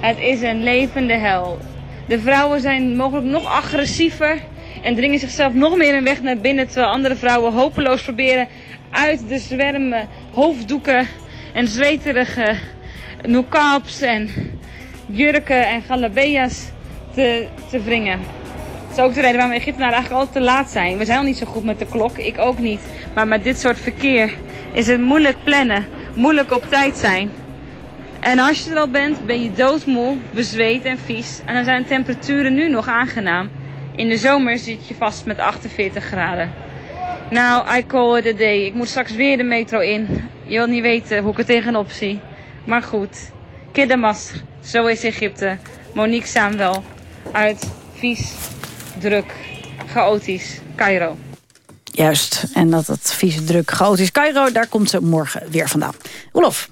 Het is een levende hel. De vrouwen zijn mogelijk nog agressiever en dringen zichzelf nog meer een weg naar binnen, terwijl andere vrouwen hopeloos proberen uit de zwermen hoofddoeken en zweterige noekabs en jurken en galabea's te, te wringen. Dat is ook de reden waarom Egyptenaren eigenlijk altijd te laat zijn. We zijn al niet zo goed met de klok, ik ook niet. Maar met dit soort verkeer is het moeilijk plannen, moeilijk op tijd zijn. En als je er al bent, ben je doodmoe, bezweet en vies. En dan zijn de temperaturen nu nog aangenaam. In de zomer zit je vast met 48 graden. Nou, I call it a day. Ik moet straks weer de metro in. Je wilt niet weten hoe ik er tegenop zie. Maar goed. Kiddemas, zo is Egypte. Monique Samuel uit vies, druk, chaotisch Cairo. Juist, en dat het vieze druk chaotisch Cairo, daar komt ze morgen weer vandaan. Olof.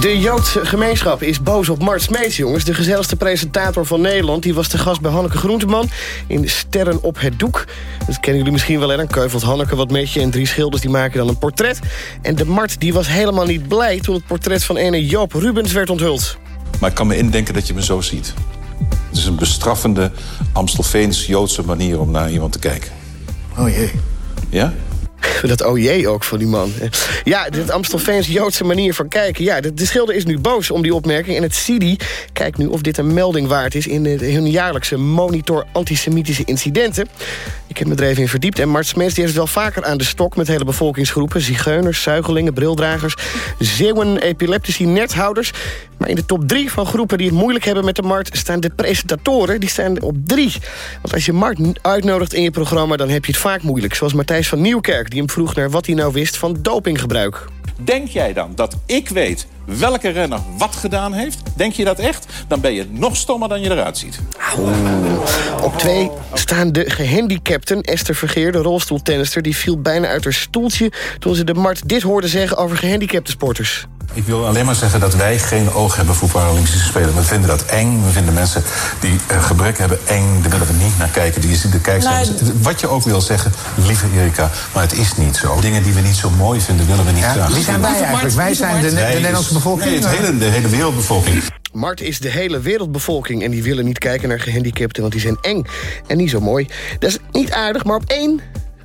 De Joodse gemeenschap is boos op Mart Smeets, jongens. De gezelligste presentator van Nederland. Die was te gast bij Hanneke Groenteman in Sterren op het Doek. Dat kennen jullie misschien wel, hè? Dan keuvelt Hanneke wat met je... en drie schilders die maken dan een portret. En de Mart die was helemaal niet blij... toen het portret van ene Joop Rubens werd onthuld. Maar ik kan me indenken dat je me zo ziet. Het is een bestraffende Amstelveens-Joodse manier om naar iemand te kijken. Oh jee. Ja? Dat jee ook van die man. Ja, dit Amstelveens Joodse manier van kijken. Ja, de, de schilder is nu boos om die opmerking. En het CIDI kijkt nu of dit een melding waard is... in hun jaarlijkse monitor antisemitische incidenten. Ik heb me er even in verdiept. En Mart Smeets heeft het wel vaker aan de stok... met hele bevolkingsgroepen. Zigeuners, zuigelingen, brildragers... zeeuwen, epileptici, nethouders. Maar in de top drie van groepen die het moeilijk hebben met de Mart... staan de presentatoren, die staan op drie. Want als je Mart uitnodigt in je programma... dan heb je het vaak moeilijk. Zoals Matthijs van Nieuwkerk, die hem vroeg naar wat hij nou wist... van dopinggebruik. Denk jij dan dat ik weet welke renner wat gedaan heeft? Denk je dat echt? Dan ben je nog stommer dan je eruit ziet. Op twee staan de gehandicapten. Esther Vergeer, de rolstoeltennister, die viel bijna uit haar stoeltje... toen ze de Mart dit hoorde zeggen over gehandicapte sporters. Ik wil alleen maar zeggen dat wij geen oog hebben voor Paralympische Spelen. We vinden dat eng. We vinden mensen die uh, gebrek hebben eng. Daar willen we niet naar kijken. Die is de kijkcijfers. Wat je ook wil zeggen, lieve Erika, maar het is niet zo. Dingen die we niet zo mooi vinden, willen we niet Ja, graag wie zijn wij eigenlijk? Wij zijn de, Nederlandse bevolking. Nee, het hele, de hele wereldbevolking. Mart is de hele wereldbevolking en die willen niet kijken naar gehandicapten... want die zijn eng en niet zo mooi. Dat is niet aardig, maar op één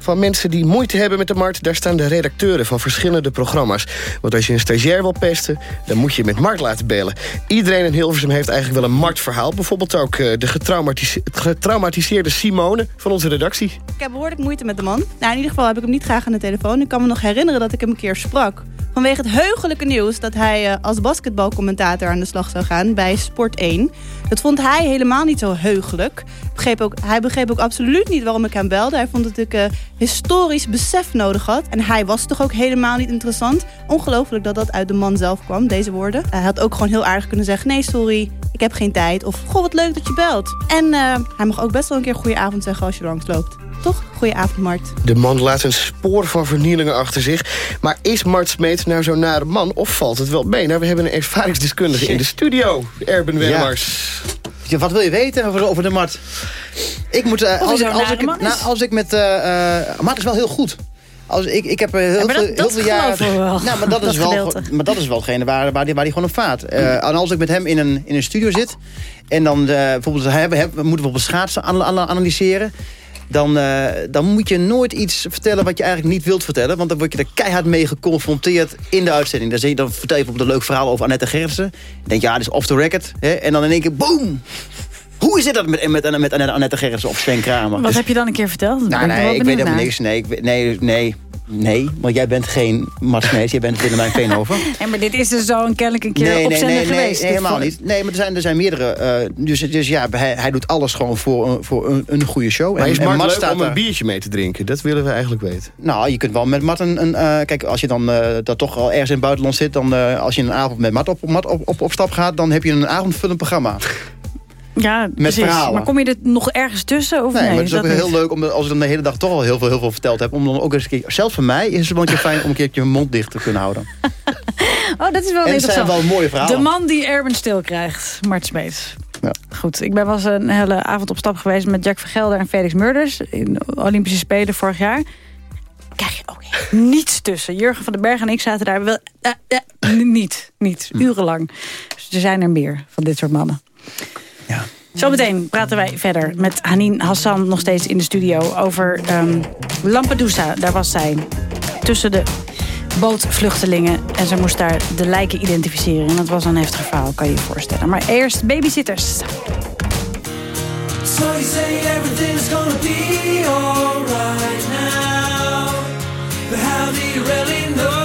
van mensen die moeite hebben met de Mart... daar staan de redacteuren van verschillende programma's. Want als je een stagiair wil pesten, dan moet je met Mart laten bellen. Iedereen in Hilversum heeft eigenlijk wel een Mart-verhaal. Bijvoorbeeld ook eh, de getraumatise- getraumatiseerde Simone van onze redactie. Ik heb behoorlijk moeite met de man. Nou, in ieder geval heb ik hem niet graag aan de telefoon. Ik kan me nog herinneren dat ik hem een keer sprak vanwege het heugelijke nieuws dat hij uh, als basketbalcommentator aan de slag zou gaan bij Sport 1. Dat vond hij helemaal niet zo heugelijk. Begreep ook, hij begreep ook absoluut niet waarom ik hem belde. Hij vond dat ik uh, historisch besef nodig had. En hij was toch ook helemaal niet interessant. Ongelooflijk dat dat uit de man zelf kwam, deze woorden. Hij had ook gewoon heel aardig kunnen zeggen... nee, sorry, ik heb geen tijd. Of, goh, wat leuk dat je belt. En uh, hij mag ook best wel een keer goede avond zeggen als je langs loopt. Toch? Goedenavond, Mart. De man laat een spoor van vernielingen achter zich. Maar is Mart Smeet nou zo'n nare man of valt het wel mee? Nou, we hebben een ervaringsdeskundige in de studio. Erben Wennemars. Ja. Wat wil je weten over, over de Mart? Ik moet, uh, als, ik, als, ik, nou, als ik met... Uh, uh, Mart is wel heel goed. Als ik, ik heb heel, ja, veel, dat, heel veel jaren. Wel. Nou, maar dat, is wel, maar dat is wel hetgene waar, waar, die, waar die gewoon op vaart. Uh, en als ik met hem in een, in een studio zit. En dan uh, bijvoorbeeld hebben, hebben, we moeten bijvoorbeeld schaatsen analyseren dan, uh, dan moet je nooit iets vertellen wat je eigenlijk niet wilt vertellen. Want dan word je er keihard mee geconfronteerd in de uitzending. Dan, je, dan vertel je bijvoorbeeld een leuk verhaal over Annette Gerritsen. Dan denk je, ja, dit is off the record. Hè? En dan in één keer, boom! Hoe is dat met, met, met Annette Gerritsen of Sven Kramer? Wat heb je dan een keer verteld? Nou, nee, ik weet helemaal niks. Nee, ik, nee, nee. Nee, want jij bent geen Mats Smees, jij bent Willemijn Veenhoven. nee, maar dit is dus zo een kennelijk een keer nee, op nee, nee, geweest. Nee, helemaal niet. Nee, maar er zijn, er zijn meerdere. Uh, dus, dus ja, hij, hij doet alles gewoon voor, voor een, een goede show. Maar en, is Mart leuk staat om een er- biertje mee te drinken? Dat willen we eigenlijk weten. Nou, je kunt wel met Mart een... een uh, kijk, als je dan uh, dat toch al ergens in het buitenland zit... dan uh, als je een avond met Mart op, Mart op, op, op stap gaat... dan heb je een avondvullend programma. Ja, precies. verhalen. Maar kom je er nog ergens tussen? Of Nee, nee, maar het is ook heel niet? leuk om, als ik dan de hele dag toch al heel veel, heel veel verteld heb... om dan ook eens een keer... Zelfs voor mij is het wel een keer fijn om een keertje mijn mond dicht te kunnen houden. Oh, dat is wel En het zijn interessant. wel mooie verhalen. De man die Erben stil krijgt, Mart Smeets. Ja. Goed, ik ben was een hele avond op stap geweest met Jack Vergelder en Felix Murders... in de Olympische Spelen vorig jaar. Krijg je ook niets tussen. Jurgen van den Berg en ik zaten daar wel... eh, eh, niet, niet, Hm. urenlang. Dus er zijn er meer van dit soort mannen. Zometeen praten wij verder met Hanin Hassan nog steeds in de studio... over ehm, Lampedusa, daar was zij. Tussen de bootvluchtelingen. En ze moest daar de lijken identificeren. En dat was een heftig verhaal, kan je je voorstellen. Maar eerst babysitters. So you say everything's gonna be alright now. But how do you really know?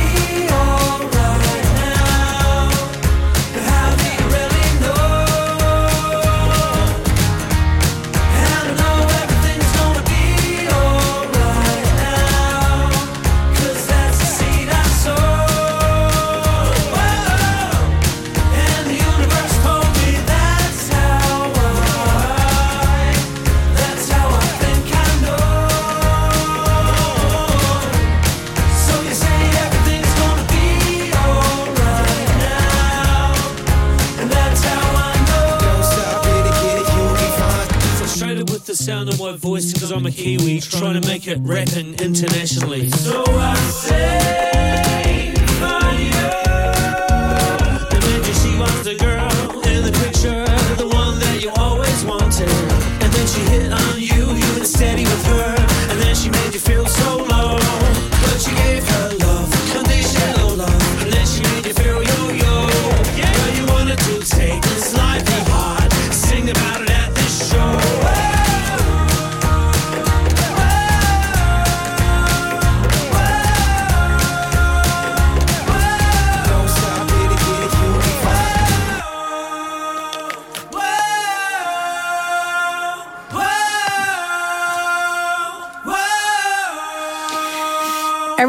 sound of my voice because I'm a Kiwi trying to make it rapping internationally. So I say. Imagine she was the girl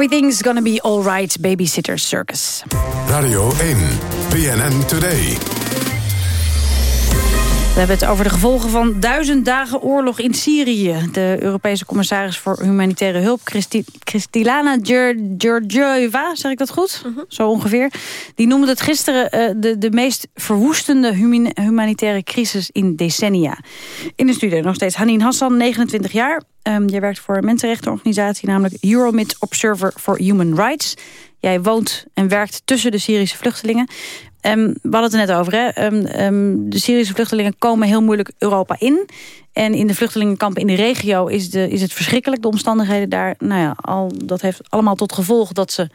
Everything's gonna be alright, Babysitter Circus. Radio 1, BNN Today. We hebben het over de gevolgen van duizend dagen oorlog in Syrië. De Europese commissaris voor humanitaire hulp, Christi Christilana Georgieva, zeg ik dat goed? Zo ongeveer. Die noemde het gisteren eh, de, de meest verwoestende humanitaire crisis in decennia. In de studio nog steeds Hanin Hassan, 29 jaar. Ehm jij werkt voor een mensenrechtenorganisatie, namelijk Euromid Observer for Human Rights. Jij woont en werkt tussen de Syrische vluchtelingen. Ehm, we hadden het er net over. Hè? Ehm, ehm, de Syrische vluchtelingen komen heel moeilijk Europa in. En in de vluchtelingenkampen in de regio is, de, is het verschrikkelijk. De omstandigheden daar, nou ja, al, dat heeft allemaal tot gevolg... dat ze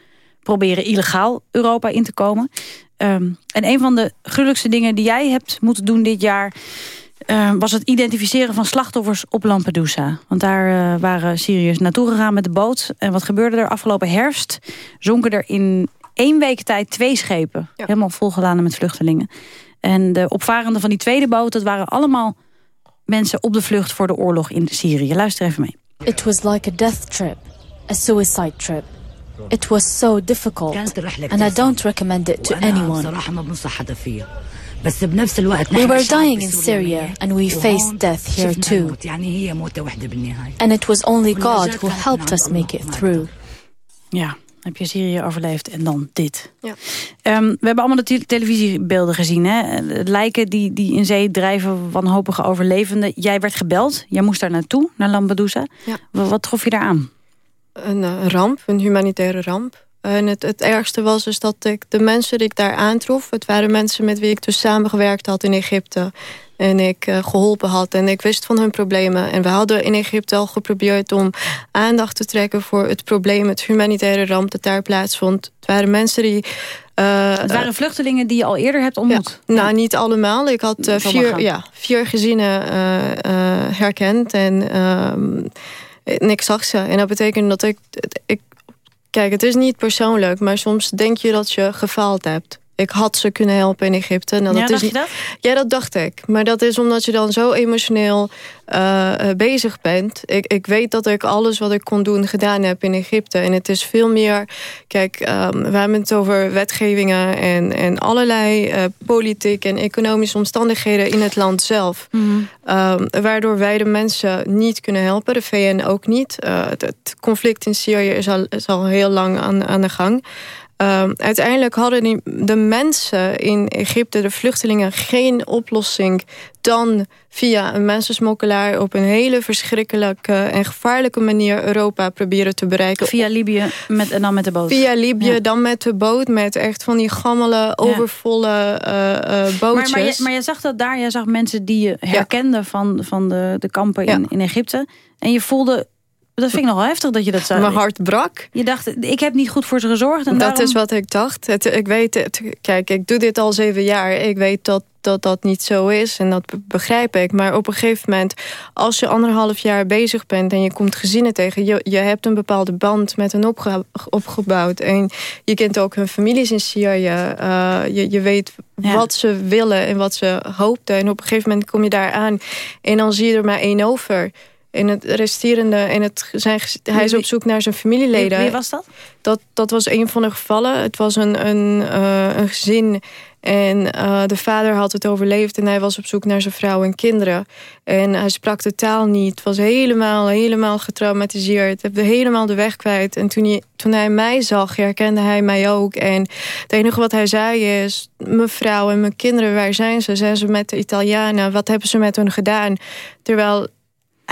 proberen illegaal Europa in te komen. En een van de gruwelijkste dingen die jij hebt moeten doen dit jaar... was het identificeren van slachtoffers op Lampedusa. Want daar eh, waren Syriërs naartoe gegaan met de boot. En wat gebeurde er afgelopen herfst? Zonken er in Eén week tijd twee schepen. Helemaal volgeladen met vluchtelingen. En de opvarenden van die tweede boot, dat waren allemaal mensen op de vlucht voor de oorlog in Syrië. Luister even mee. It was like a death trip, a suicide trip. It was so difficult and I don't recommend it to anyone. We were dying in Syria and we faced death here too. And it was only God who helped us make it through. Ja, heb je Syrië overleefd en dan dit. Ehm, we hebben allemaal de te- televisiebeelden gezien. Hè? Lijken die, die in zee drijven, wanhopige overlevenden. Jij werd gebeld, jij moest daar naartoe, naar Lampedusa. Wa- Wat trof je daar aan? een eh, ramp, een humanitaire ramp. En het, het ergste was is dat ik de mensen die ik daar aantrof... het waren mensen met wie ik dus samengewerkt had in Egypte... en ik eh, geholpen had en ik wist van hun problemen. En we hadden in Egypte al geprobeerd om aandacht te trekken... voor het probleem, het humanitaire ramp dat daar plaatsvond. Het waren mensen die... eh, Het waren vluchtelingen die je al eerder hebt ontmoet. nou, niet allemaal. Ik had eh, vier, ja, vier gezinnen herkend en, ehm, en ik zag ze. En dat betekent dat ik, ik... Kijk, het is niet persoonlijk, maar soms denk je dat je gefaald hebt. Ik had ze kunnen helpen in Egypte. Nou, Ja, dat dacht is, je dat? Ja, dat dacht ik. Maar dat is omdat je dan zo emotioneel eh, eh, bezig bent. Ik, ik weet dat ik alles wat ik kon doen gedaan heb in Egypte. En het is veel meer... Kijk, ehm, we hebben het over wetgevingen en, en allerlei eh, politiek en economische omstandigheden in het land zelf. Ehm, waardoor wij de mensen niet kunnen helpen, de VN ook niet. Het, het conflict in Syrië is al, is al heel lang aan, aan de gang. Ehm, uiteindelijk hadden die, de mensen in Egypte, de vluchtelingen, geen oplossing dan via een mensensmokkelaar op een hele verschrikkelijke en gevaarlijke manier Europa proberen te bereiken. Via Libië met, en dan met de boot. Via Libië, Ja. dan met de boot, met echt van die gammele, overvolle eh, eh, bootjes. Maar, maar, je, maar je zag dat daar, je zag mensen die je herkende van, van de, de kampen in, in Egypte. En je voelde, dat vind ik nogal heftig dat je dat zei. Mijn hart brak. Je dacht, ik heb niet goed voor ze gezorgd. En dat daarom... is wat ik dacht. Het, ik weet het. Kijk, ik doe dit al zeven jaar. Ik weet dat dat, dat niet zo is en dat be- begrijp ik. Maar op een gegeven moment, als je anderhalf jaar bezig bent... en je komt gezinnen tegen, je, je hebt een bepaalde band met hen opge- opgebouwd. En je kent ook hun families in Syrië. Eh, je, je weet wat ze willen en wat ze hoopten. En op een gegeven moment kom je daar aan en dan zie je er maar één over... En het resterende, en het zijn, hij is op zoek naar zijn familieleden. Wie- was dat? Dat, dat was een van de gevallen. Het was een, een, eh, een gezin. En eh, de vader had het overleefd. En hij was op zoek naar zijn vrouw en kinderen. En hij sprak de taal niet. Was helemaal, helemaal getraumatiseerd. Hij helemaal de weg kwijt. En toen hij, toen hij mij zag, herkende hij mij ook. En het enige wat hij zei is... Mijn vrouw en mijn kinderen, waar zijn ze? Zijn ze met de Italianen? Wat hebben ze met hun gedaan? Terwijl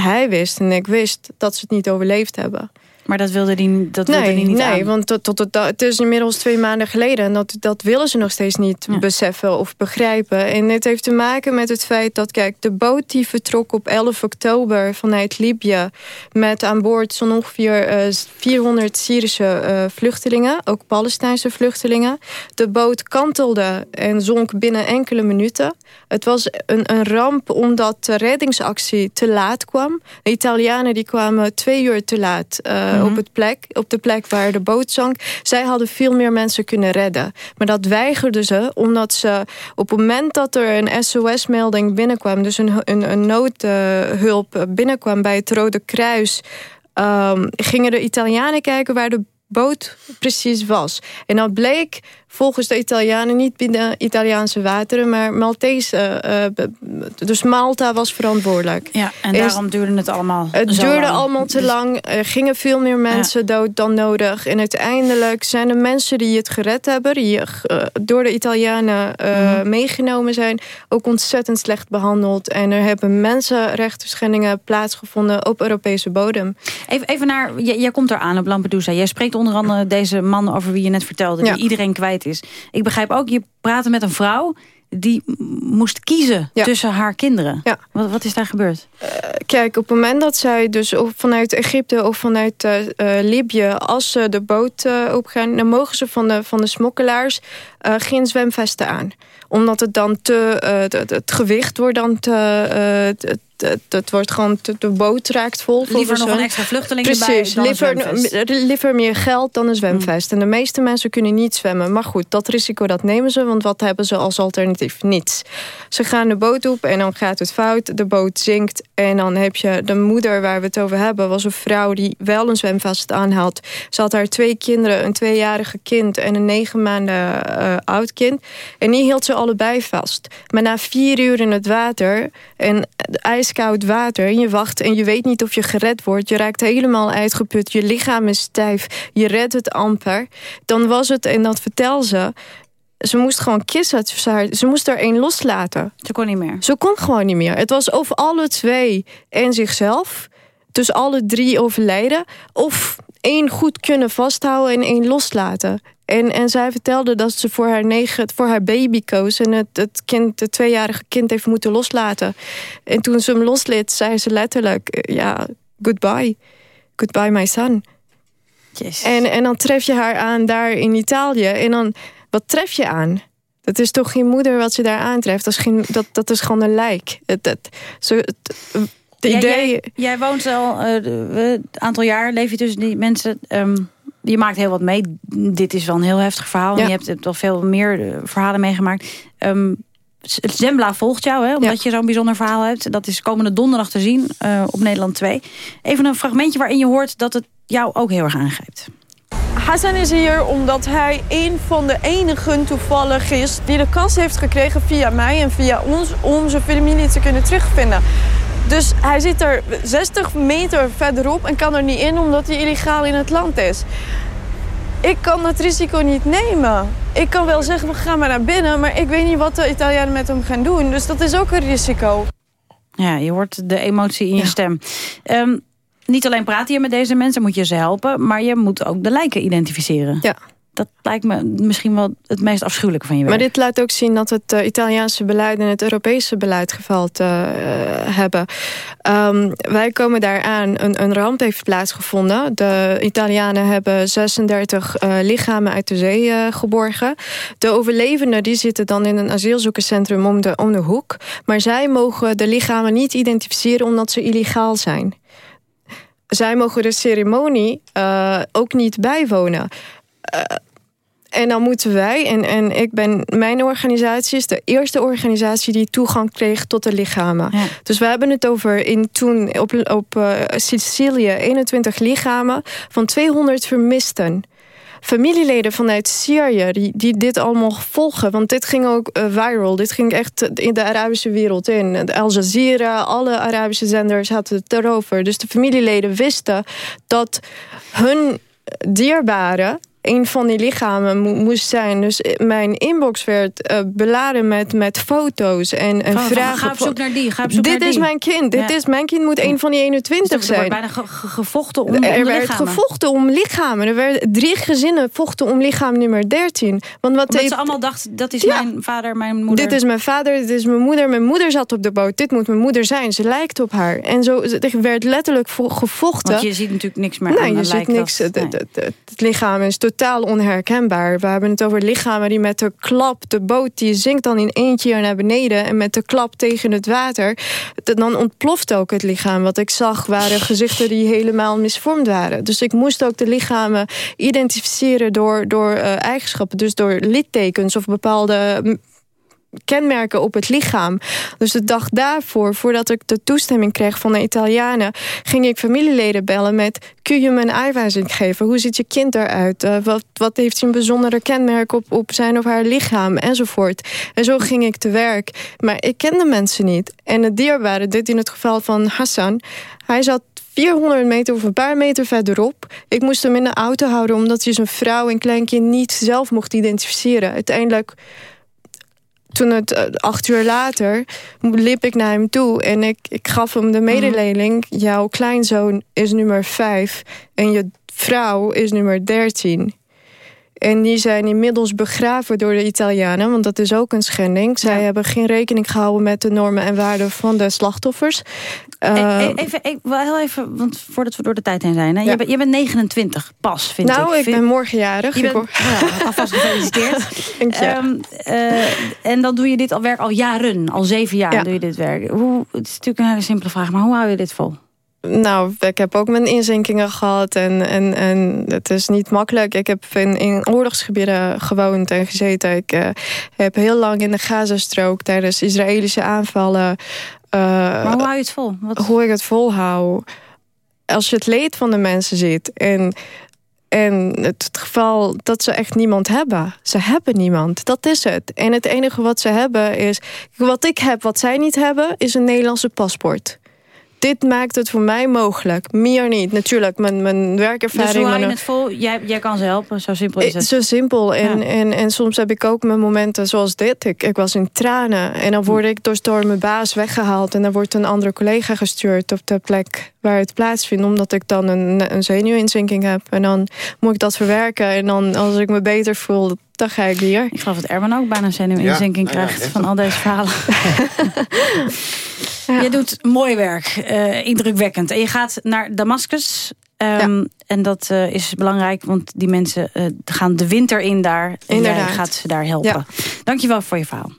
hij wist en ik wist dat ze het niet overleefd hebben. Maar dat wilde hij, dat wilde nee, hij niet nee, aan. want tot, tot, het- het is inmiddels twee maanden geleden... en dat, dat willen ze nog steeds niet beseffen of begrijpen. En het heeft te maken met het feit dat... kijk, de boot die vertrok op 11 oktober vanuit Libië... met aan boord zo'n ongeveer eh, 400 Syrische eh, vluchtelingen... ook Palestijnse vluchtelingen. De boot kantelde en zonk binnen enkele minuten. Het was een, een ramp omdat de reddingsactie te laat kwam. De Italianen die kwamen twee uur te laat... Mhm. op, het plek, op de plek waar de boot zank. Zij hadden veel meer mensen kunnen redden. Maar dat weigerden ze omdat ze op het moment dat er een SOS-melding binnenkwam... dus een, een, een noodhulp binnenkwam bij het Rode Kruis... ehm, gingen de Italianen kijken waar de boot precies was. En dat bleek volgens de Italianen niet binnen Italiaanse wateren... maar Maltese, eh, b- dus Malta was verantwoordelijk. Ja, en Eerst- daarom duurde het allemaal het duurde lang. allemaal te lang. Er gingen veel meer mensen dood dan nodig. En uiteindelijk zijn de mensen die het gered hebben... die eh, door de Italianen eh, Mhm. meegenomen zijn... ook ontzettend slecht behandeld. En er hebben mensenrechten schendingen plaatsgevonden... op Europese bodem. Even, even naar, jij, jij komt eraan op Lampedusa. Jij spreekt onder andere deze man over wie je net vertelde... Ja. die iedereen kwijt is. Ik begrijp ook, je praatte met een vrouw... die moest kiezen tussen haar kinderen. Wat, wat is daar gebeurd? Kijk, op het moment dat zij dus of vanuit Egypte of vanuit eh, eh, Libië... als ze de boot eh, opgaan, dan mogen ze van de, van de smokkelaars eh, geen zwemvesten aan. Omdat het dan te... eh, het, gewicht wordt dan te... eh, het, het wordt gewoon... de boot raakt vol. Liever nog een extra vluchteling Precies, erbij liever. Mm. meer geld dan een zwemvest. En de meeste mensen kunnen niet zwemmen. Maar goed, dat risico dat nemen ze. Want wat hebben ze als alternatief? Niets. Ze gaan de boot op en dan gaat het fout. De boot zinkt. En dan heb je de moeder waar we het over hebben... was een vrouw die wel een zwemvest aan had. Ze had haar twee kinderen. Een tweejarige kind en een negen maanden eh, oud kind. En die hield ze allebei vast. Maar na vier uur in het water... en ijskoud water... en je wacht en je weet niet of je gered wordt... je raakt helemaal uitgeput, je lichaam is stijf... je redt het amper. Dan was het, en dat vertel ze... Ze moest gewoon haar- Ze moest er één loslaten. Ze kon niet meer. Ze kon gewoon niet meer. Het was of alle twee en zichzelf. Dus alle drie overlijden. Of één goed kunnen vasthouden en één loslaten. En, en zij vertelde dat ze voor haar, negen, voor haar baby koos... en het, het, kind, het tweejarige kind heeft moeten loslaten. En toen ze hem losliet, zei ze letterlijk... eh, ja, goodbye. Goodbye, my son. En, en dan tref je haar aan daar in Italië. En dan, wat tref je aan? Dat is toch geen moeder wat ze daar aantreft. Dat is, geen, dat, dat is gewoon een lijk. Het, het, zo, het, de idee... Jij, jij woont al eh, een aantal jaar, leef je tussen die mensen. ehm, je maakt heel wat mee. Dit is wel een heel heftig verhaal. En je hebt, hebt al veel meer eh, verhalen meegemaakt. Ehm, Z- Zembla volgt jou, hè, omdat je zo'n bijzonder verhaal hebt. Dat is komende donderdag te zien eh, op Nederland 2. Even een fragmentje waarin je hoort dat het jou ook heel erg aangrijpt. Hassan is hier omdat hij een van de enigen toevallig is... die de kans heeft gekregen via mij en via ons... om zijn familie te kunnen terugvinden. Dus hij zit er 60 meter verderop en kan er niet in... omdat hij illegaal in het land is. Ik kan dat risico niet nemen. Ik kan wel zeggen, we gaan maar naar binnen... maar ik weet niet wat de Italianen met hem gaan doen. Dus dat is ook een risico. Ja, je hoort de emotie in je stem. Ehm, niet alleen praat je met deze mensen, moet je ze helpen... maar je moet ook de lijken identificeren. Ja. Dat lijkt me misschien wel het meest afschuwelijke van je werk. Maar dit laat ook zien dat het eh, Italiaanse beleid en het Europese beleid geveld eh, hebben. Ehm, wij komen daaraan. Een, een ramp heeft plaatsgevonden. De Italianen hebben 36 eh, lichamen uit de zee geborgen. De overlevenden die zitten dan in een asielzoekerscentrum om de, om de hoek. Maar zij mogen de lichamen niet identificeren omdat ze illegaal zijn. Zij mogen de ceremonie ook niet bijwonen. En dan moeten wij, en, en ik ben, mijn organisatie is de eerste organisatie die toegang kreeg tot de lichamen. Dus we hebben het over in toen op, op eh, Sicilië 21 lichamen van 200 vermisten. Familieleden vanuit Syrië die, die dit allemaal volgen. Want dit ging ook eh, viral. Dit ging echt in de Arabische wereld in. Al Jazeera, alle Arabische zenders hadden het erover. Dus de familieleden wisten dat hun dierbare een van die lichamen mo- moest zijn. Dus mijn inbox werd eh, beladen met, met foto's en, en vragen. ga op zoek naar die, ga op zoek Dit naar is die. mijn kind. Dit Ja. is, mijn kind moet een van die 21 Dus er zijn. wordt bijna ge- ge- gevochten om, om er werd lichamen. gevochten om lichamen. Er werden drie gezinnen vochten om lichaam nummer 13. Want wat Omdat heeft- ze allemaal dachten, dat is Ja. mijn vader, mijn moeder. dit is mijn vader, dit is mijn moeder. Mijn moeder zat op de boot. Dit moet mijn moeder zijn. Ze lijkt op haar. En zo er werd letterlijk vo- gevochten. Want je ziet natuurlijk niks meer nee, aan je ziet niks. dat- Het, het- het- het lichaam is totaal onherkenbaar. We hebben het over lichamen die met de klap... de boot die zinkt dan in keer naar beneden... en met de klap tegen het water... dan ontploft ook het lichaam. Wat ik zag waren gezichten die helemaal misvormd waren. Dus ik moest ook de lichamen identificeren door, door eh, eigenschappen. Dus door littekens of bepaalde... kenmerken op het lichaam. Dus de dag daarvoor, voordat ik de toestemming kreeg van de Italianen... ging ik familieleden bellen met... kun je me een aanwijzing geven? Hoe ziet je kind eruit? Uh, wat, wat heeft een bijzondere kenmerk op, op zijn of haar lichaam? Enzovoort. En zo ging ik te werk. Maar ik kende mensen niet. En het dierbare, dit in het geval van Hassan... hij zat 400 meter of een paar meter verderop. Ik moest hem in de auto houden omdat hij zijn vrouw en kleinkind niet zelf mocht identificeren. Uiteindelijk, toen het uh, acht uur later, liep ik naar hem toe en ik, ik gaf hem de mededeling: jouw kleinzoon is nummer 5 en je vrouw is nummer 13. En die zijn inmiddels begraven door de Italianen, want dat is ook een schending. Zij hebben geen rekening gehouden met de normen en waarden van de slachtoffers. Uh, even, even, wel heel even, want voordat we door de tijd heen zijn. Hè? Ja. Je, bent, je bent 29 pas, vind nou, ik. Nou, ik ben morgenjarig. Je bent, ja, alvast gefeliciteerd. um, uh, en dan doe je dit al werk al jaren, al zeven jaar ja. doe je dit werk. Hoe, het is natuurlijk een hele simpele vraag, maar hoe hou je dit vol? Nou, ik heb ook mijn inzinkingen gehad en, en, en het is niet makkelijk. Ik heb in, in oorlogsgebieden gewoond en gezeten. Ik uh, heb heel lang in de Gazastrook tijdens Israëlische aanvallen... Uh, maar hoe hou je het vol? Wat... Hoe ik het volhoud? Als je het leed van de mensen ziet en... En het geval dat ze echt niemand hebben. Ze hebben niemand. Dat is het. En het enige wat ze hebben is... Wat ik heb, wat zij niet hebben, is een Nederlandse paspoort dit maakt het voor mij mogelijk. Meer niet. Natuurlijk, mijn, mijn werkervaring... Dus hoe hou je het vol? Jij, jij kan ze helpen, zo simpel is het. Zo simpel. En, ja. en, en soms heb ik ook mijn momenten zoals dit. Ik, ik was in tranen. En dan word ik door, door mijn baas weggehaald. En dan wordt een andere collega gestuurd op de plek waar het plaatsvindt. Omdat ik dan een, een zenuwinzinking heb. En dan moet ik dat verwerken. En dan als ik me beter voel, dan ga ik weer. Ik geloof dat Erman ook bijna een zenuwinzinking ja, krijgt ja, van al deze verhalen. ja. Je doet mooi werk, uh, indrukwekkend. En je gaat naar Damascus. Um, en dat uh, is belangrijk, want die mensen uh, gaan de winter in daar. En jij gaat ze daar helpen. Dankjewel voor je verhaal.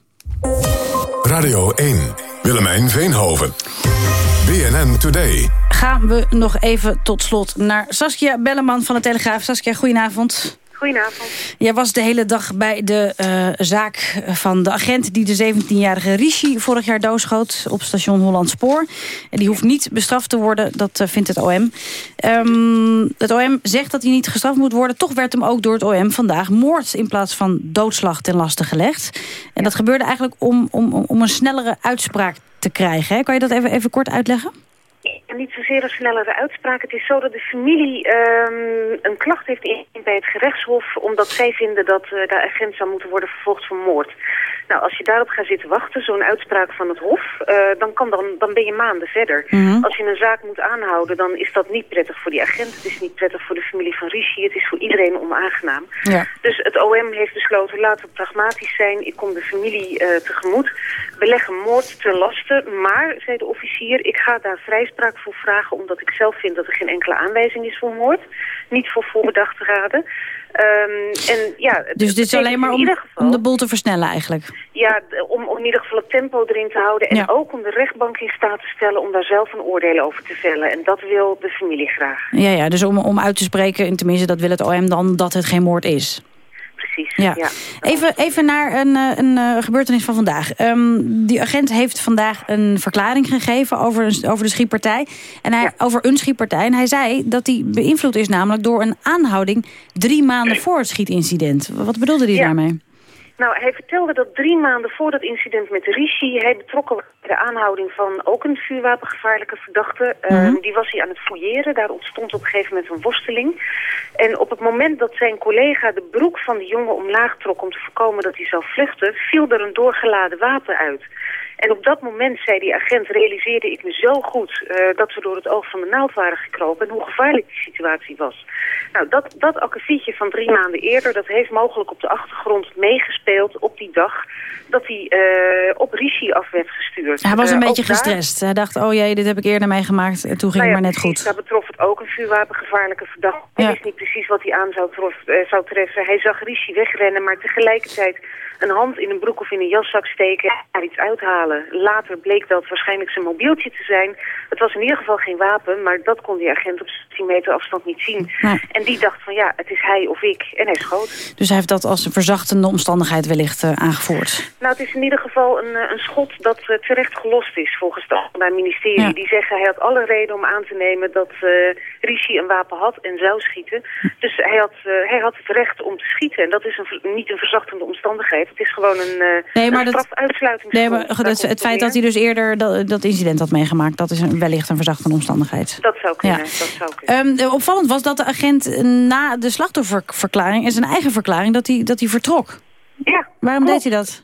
Radio 1, Willemijn Veenhoven. BNN Today. Gaan we nog even tot slot naar Saskia Belleman van de Telegraaf. Saskia, goedenavond. Goedenavond. Jij was de hele dag bij de uh, zaak van de agent... die de 17-jarige Rishi vorig jaar doodschoot op station Holland Spoor. En die hoeft niet bestraft te worden, dat uh, vindt het OM. Um, het OM zegt dat hij niet gestraft moet worden. Toch werd hem ook door het OM vandaag moord... in plaats van doodslag ten laste gelegd. En dat gebeurde eigenlijk om, om, om een snellere uitspraak te krijgen. Hè? Kan je dat even, even kort uitleggen? niet zozeer een snellere uitspraak. Het is zo dat de familie um, een klacht heeft ingediend bij het gerechtshof... omdat zij vinden dat uh, de agent zou moeten worden vervolgd voor moord. Nou, als je daarop gaat zitten wachten, zo'n uitspraak van het hof... Uh, dan, kan dan, dan ben je maanden verder. Mm -hmm. Als je een zaak moet aanhouden, dan is dat niet prettig voor die agent. Het is niet prettig voor de familie van Rishi. Het is voor iedereen onaangenaam. Ja. Dus het OM heeft besloten, laten we pragmatisch zijn. Ik kom de familie uh, tegemoet. We leggen moord ten laste. Maar, zei de officier, ik ga daar vrijspraak voor vragen... omdat ik zelf vind dat er geen enkele aanwijzing is voor moord. Niet voor voorbedachte raden. Um, en, ja, dus dit is alleen maar om, geval, om, de boel te versnellen eigenlijk? Ja, om, om in ieder geval het tempo erin te houden. En ja. ook om de rechtbank in staat te stellen om daar zelf een oordeel over te vellen. En dat wil de familie graag. Ja, ja dus om, om uit te spreken, en tenminste dat wil het OM dan, dat het geen moord is. Precies, ja. ja. Even, even naar een, een, een gebeurtenis van vandaag. Um, die agent heeft vandaag een verklaring gegeven over, een, over de schietpartij. En hij, ja. over een schietpartij. En hij zei dat hij beïnvloed is namelijk door een aanhouding... drie maanden voor het schietincident. Wat bedoelde hij daarmee? Nou, hij vertelde dat drie maanden voor dat incident met Rishi... hij betrokken was bij de aanhouding van ook een vuurwapengevaarlijke verdachte. Mm -hmm. uh, die was hij aan het fouilleren. Daar ontstond op een gegeven moment een worsteling. En op het moment dat zijn collega de broek van de jongen omlaag trok... om te voorkomen dat hij zou vluchten... viel er een doorgeladen wapen uit. En op dat moment, zei die agent, realiseerde ik me zo goed... Uh, dat we door het oog van de naald waren gekropen... en hoe gevaarlijk die situatie was. Nou, dat, dat akkefietje van drie maanden eerder... dat heeft mogelijk op de achtergrond meegespeeld op die dag... dat hij uh, op Rishi af werd gestuurd. Hij was een uh, beetje gestrest. Daar... Hij dacht, oh jee, dit heb ik eerder meegemaakt. En toen ging nou ja, het maar net precies, goed. Daar betrof het ook een vuurwapengevaarlijke verdachte. Ja. Hij wist niet precies wat hij aan zou, trof, zou treffen. Hij zag Rishi wegrennen, maar tegelijkertijd een hand in een broek of in een jaszak steken en daar iets uithalen. halen. Later bleek dat waarschijnlijk zijn mobieltje te zijn. Het was in ieder geval geen wapen, maar dat kon die agent op 10 meter afstand niet zien. En die dacht van ja, het is hij of ik. En hij schoot. Dus hij heeft dat als een verzachtende omstandigheid wellicht eh, aangevoerd. Nou, het is in ieder geval een, eh, een schot dat eh, terecht gelost is volgens het Openbaar Ministerie. Ja. Die zeggen hij had alle reden om aan te nemen dat eh Rishi een wapen had en zou schieten. Dus hij had, hij had het recht om te schieten. En dat is een, niet een verzachtende omstandigheid. Het is gewoon een, eh Nee, maar een dat- strafuitsluiting. Nee, maar het, het feit dat hij dus eerder dat, dat incident had meegemaakt... dat is een, wellicht een verzachtende omstandigheid. Dat zou kunnen, Ja. dat zou kunnen. Ehm, opvallend was dat de agent eh, na de slachtofferverklaring... en zijn eigen verklaring, dat hij, dat hij vertrok. Ja, Waarom klopt. deed hij dat?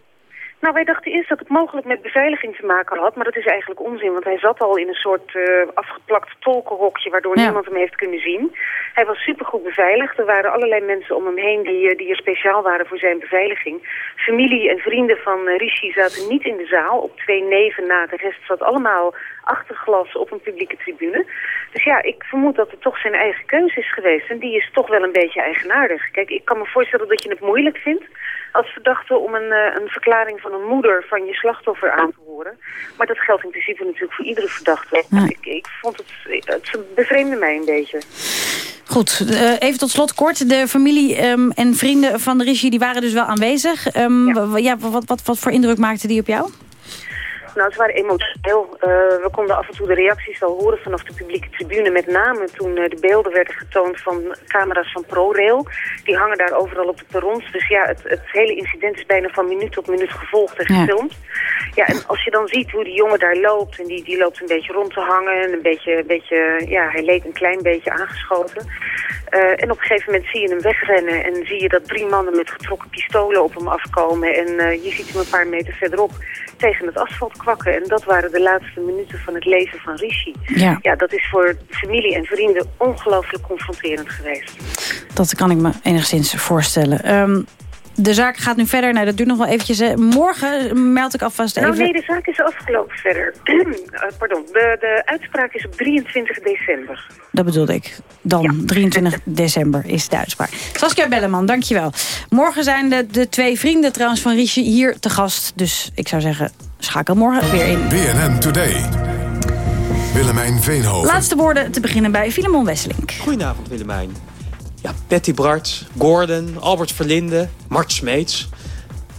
Nou, wij dachten eerst dat het mogelijk met beveiliging te maken had, maar dat is eigenlijk onzin, want hij zat al in een soort eh, afgeplakt tolkenhokje waardoor Ja. niemand hem heeft kunnen zien. Hij was supergoed beveiligd. Er waren allerlei mensen om hem heen die, eh, die er speciaal waren voor zijn beveiliging. Familie en vrienden van eh, Rishi zaten niet in de zaal, op twee neven na. De rest zat allemaal achter glas op een publieke tribune. Dus ja, ik vermoed dat het toch zijn eigen keuze is geweest. En die is toch wel een beetje eigenaardig. Kijk, ik kan me voorstellen dat je het moeilijk vindt als verdachte om een, eh, een verklaring van een moeder van je slachtoffer aan te horen. Maar dat geldt in principe natuurlijk voor iedere verdachte. Ik, ik vond het, het bevreemde mij een beetje. Goed, eh, even tot slot kort. De familie ehm, en vrienden van de Rishi die waren dus wel aanwezig. Ehm, ja. ja, wat, wat, wat voor indruk maakte die op jou? Nou, ze waren emotioneel. Eh, we konden af en toe de reacties wel horen vanaf de publieke tribune. Met name toen eh, de beelden werden getoond van camera's van ProRail. Die hangen daar overal op de perrons. Dus ja, het, het hele incident is bijna van minuut tot minuut gevolgd en Ja. gefilmd. Ja, en als je dan ziet hoe die jongen daar loopt... en die, die loopt een beetje rond te hangen... en een beetje, een beetje, ja, hij leek een klein beetje aangeschoten. Eh, en op een gegeven moment zie je hem wegrennen... en zie je dat drie mannen met getrokken pistolen op hem afkomen... en eh, je ziet hem een paar meter verderop tegen het asfalt kwakken. En dat waren de laatste minuten van het leven van Rishi. Ja. ja, dat is voor familie en vrienden ongelooflijk confronterend geweest. Dat kan ik me enigszins voorstellen. Ehm, de zaak gaat nu verder. Nou, dat duurt nog wel eventjes. hè. Morgen meld ik alvast even... Nou nee, de zaak is afgelopen verder. Eh, pardon, de, de uitspraak is op 23 december. Dat bedoelde ik. Dan, 23 december is de uitspraak. Saskia Belleman, dankjewel. Morgen zijn de, de twee vrienden trouwens van Rishi hier te gast. Dus ik zou zeggen, schakel morgen weer in. BNN Today. Willemijn Veenhoven. Laatste woorden te beginnen bij Filemon Wesselink. Goedenavond Willemijn. Ja, Patty Bart, Gordon, Albert Verlinde, Mart Smeets.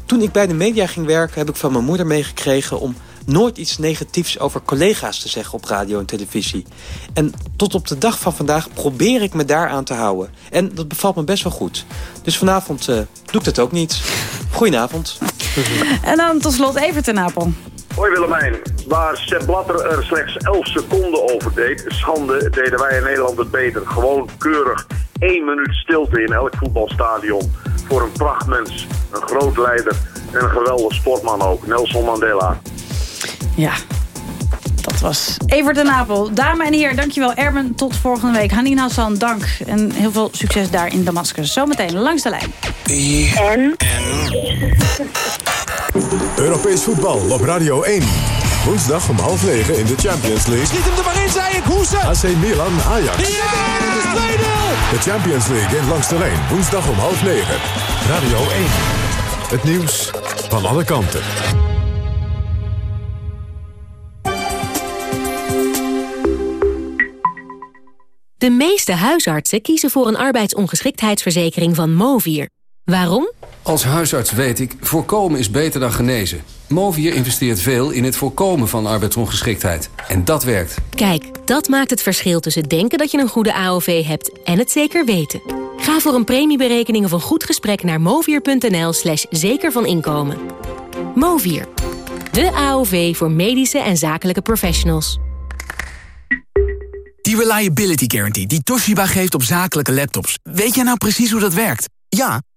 Toen ik bij de media ging werken heb ik van mijn moeder meegekregen... om nooit iets negatiefs over collega's te zeggen op radio en televisie. En tot op de dag van vandaag probeer ik me daaraan te houden. En dat bevalt me best wel goed. Dus vanavond eh, doe ik dat ook niet. Goedenavond. En dan tot slot even ten Apel. Hoi Willemijn, waar Sepp Blatter er slechts 11 seconden over deed, schande, deden wij in Nederland het beter. Gewoon keurig één minuut stilte in elk voetbalstadion. Voor een prachtmens, een groot leider en een geweldig sportman ook, Nelson Mandela. Ja, dat was Evert en Apel. Dame en heren, dankjewel. Erben, tot volgende week. Hanin Hassan, dank. En heel veel succes daar in Damascus. Zometeen langs de lijn. En? Europees voetbal op Radio 1. Woensdag om half negen in de Champions League. Schiet hem er maar in, zei ik. Hoese. AC Milan Ajax. De Champions League in langs de lijn. Woensdag om half negen. Radio 1. Het nieuws van alle kanten. De meeste huisartsen kiezen voor een arbeidsongeschiktheidsverzekering van Movier. Waarom? Als huisarts weet ik, voorkomen is beter dan genezen. Movier investeert veel in het voorkomen van arbeidsongeschiktheid. En dat werkt. Kijk, dat maakt het verschil tussen denken dat je een goede AOV hebt en het zeker weten. Ga voor een premieberekening of een goed gesprek naar movier.nl slash zeker van inkomen. Movier, de AOV voor medische en zakelijke professionals. Die Reliability Guarantee die Toshiba geeft op zakelijke laptops. Weet jij nou precies hoe dat werkt? Ja,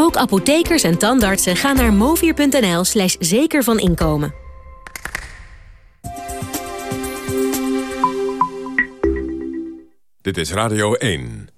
Ook apothekers en tandartsen gaan naar movier.nl slash zeker van inkomen. Dit is Radio 1.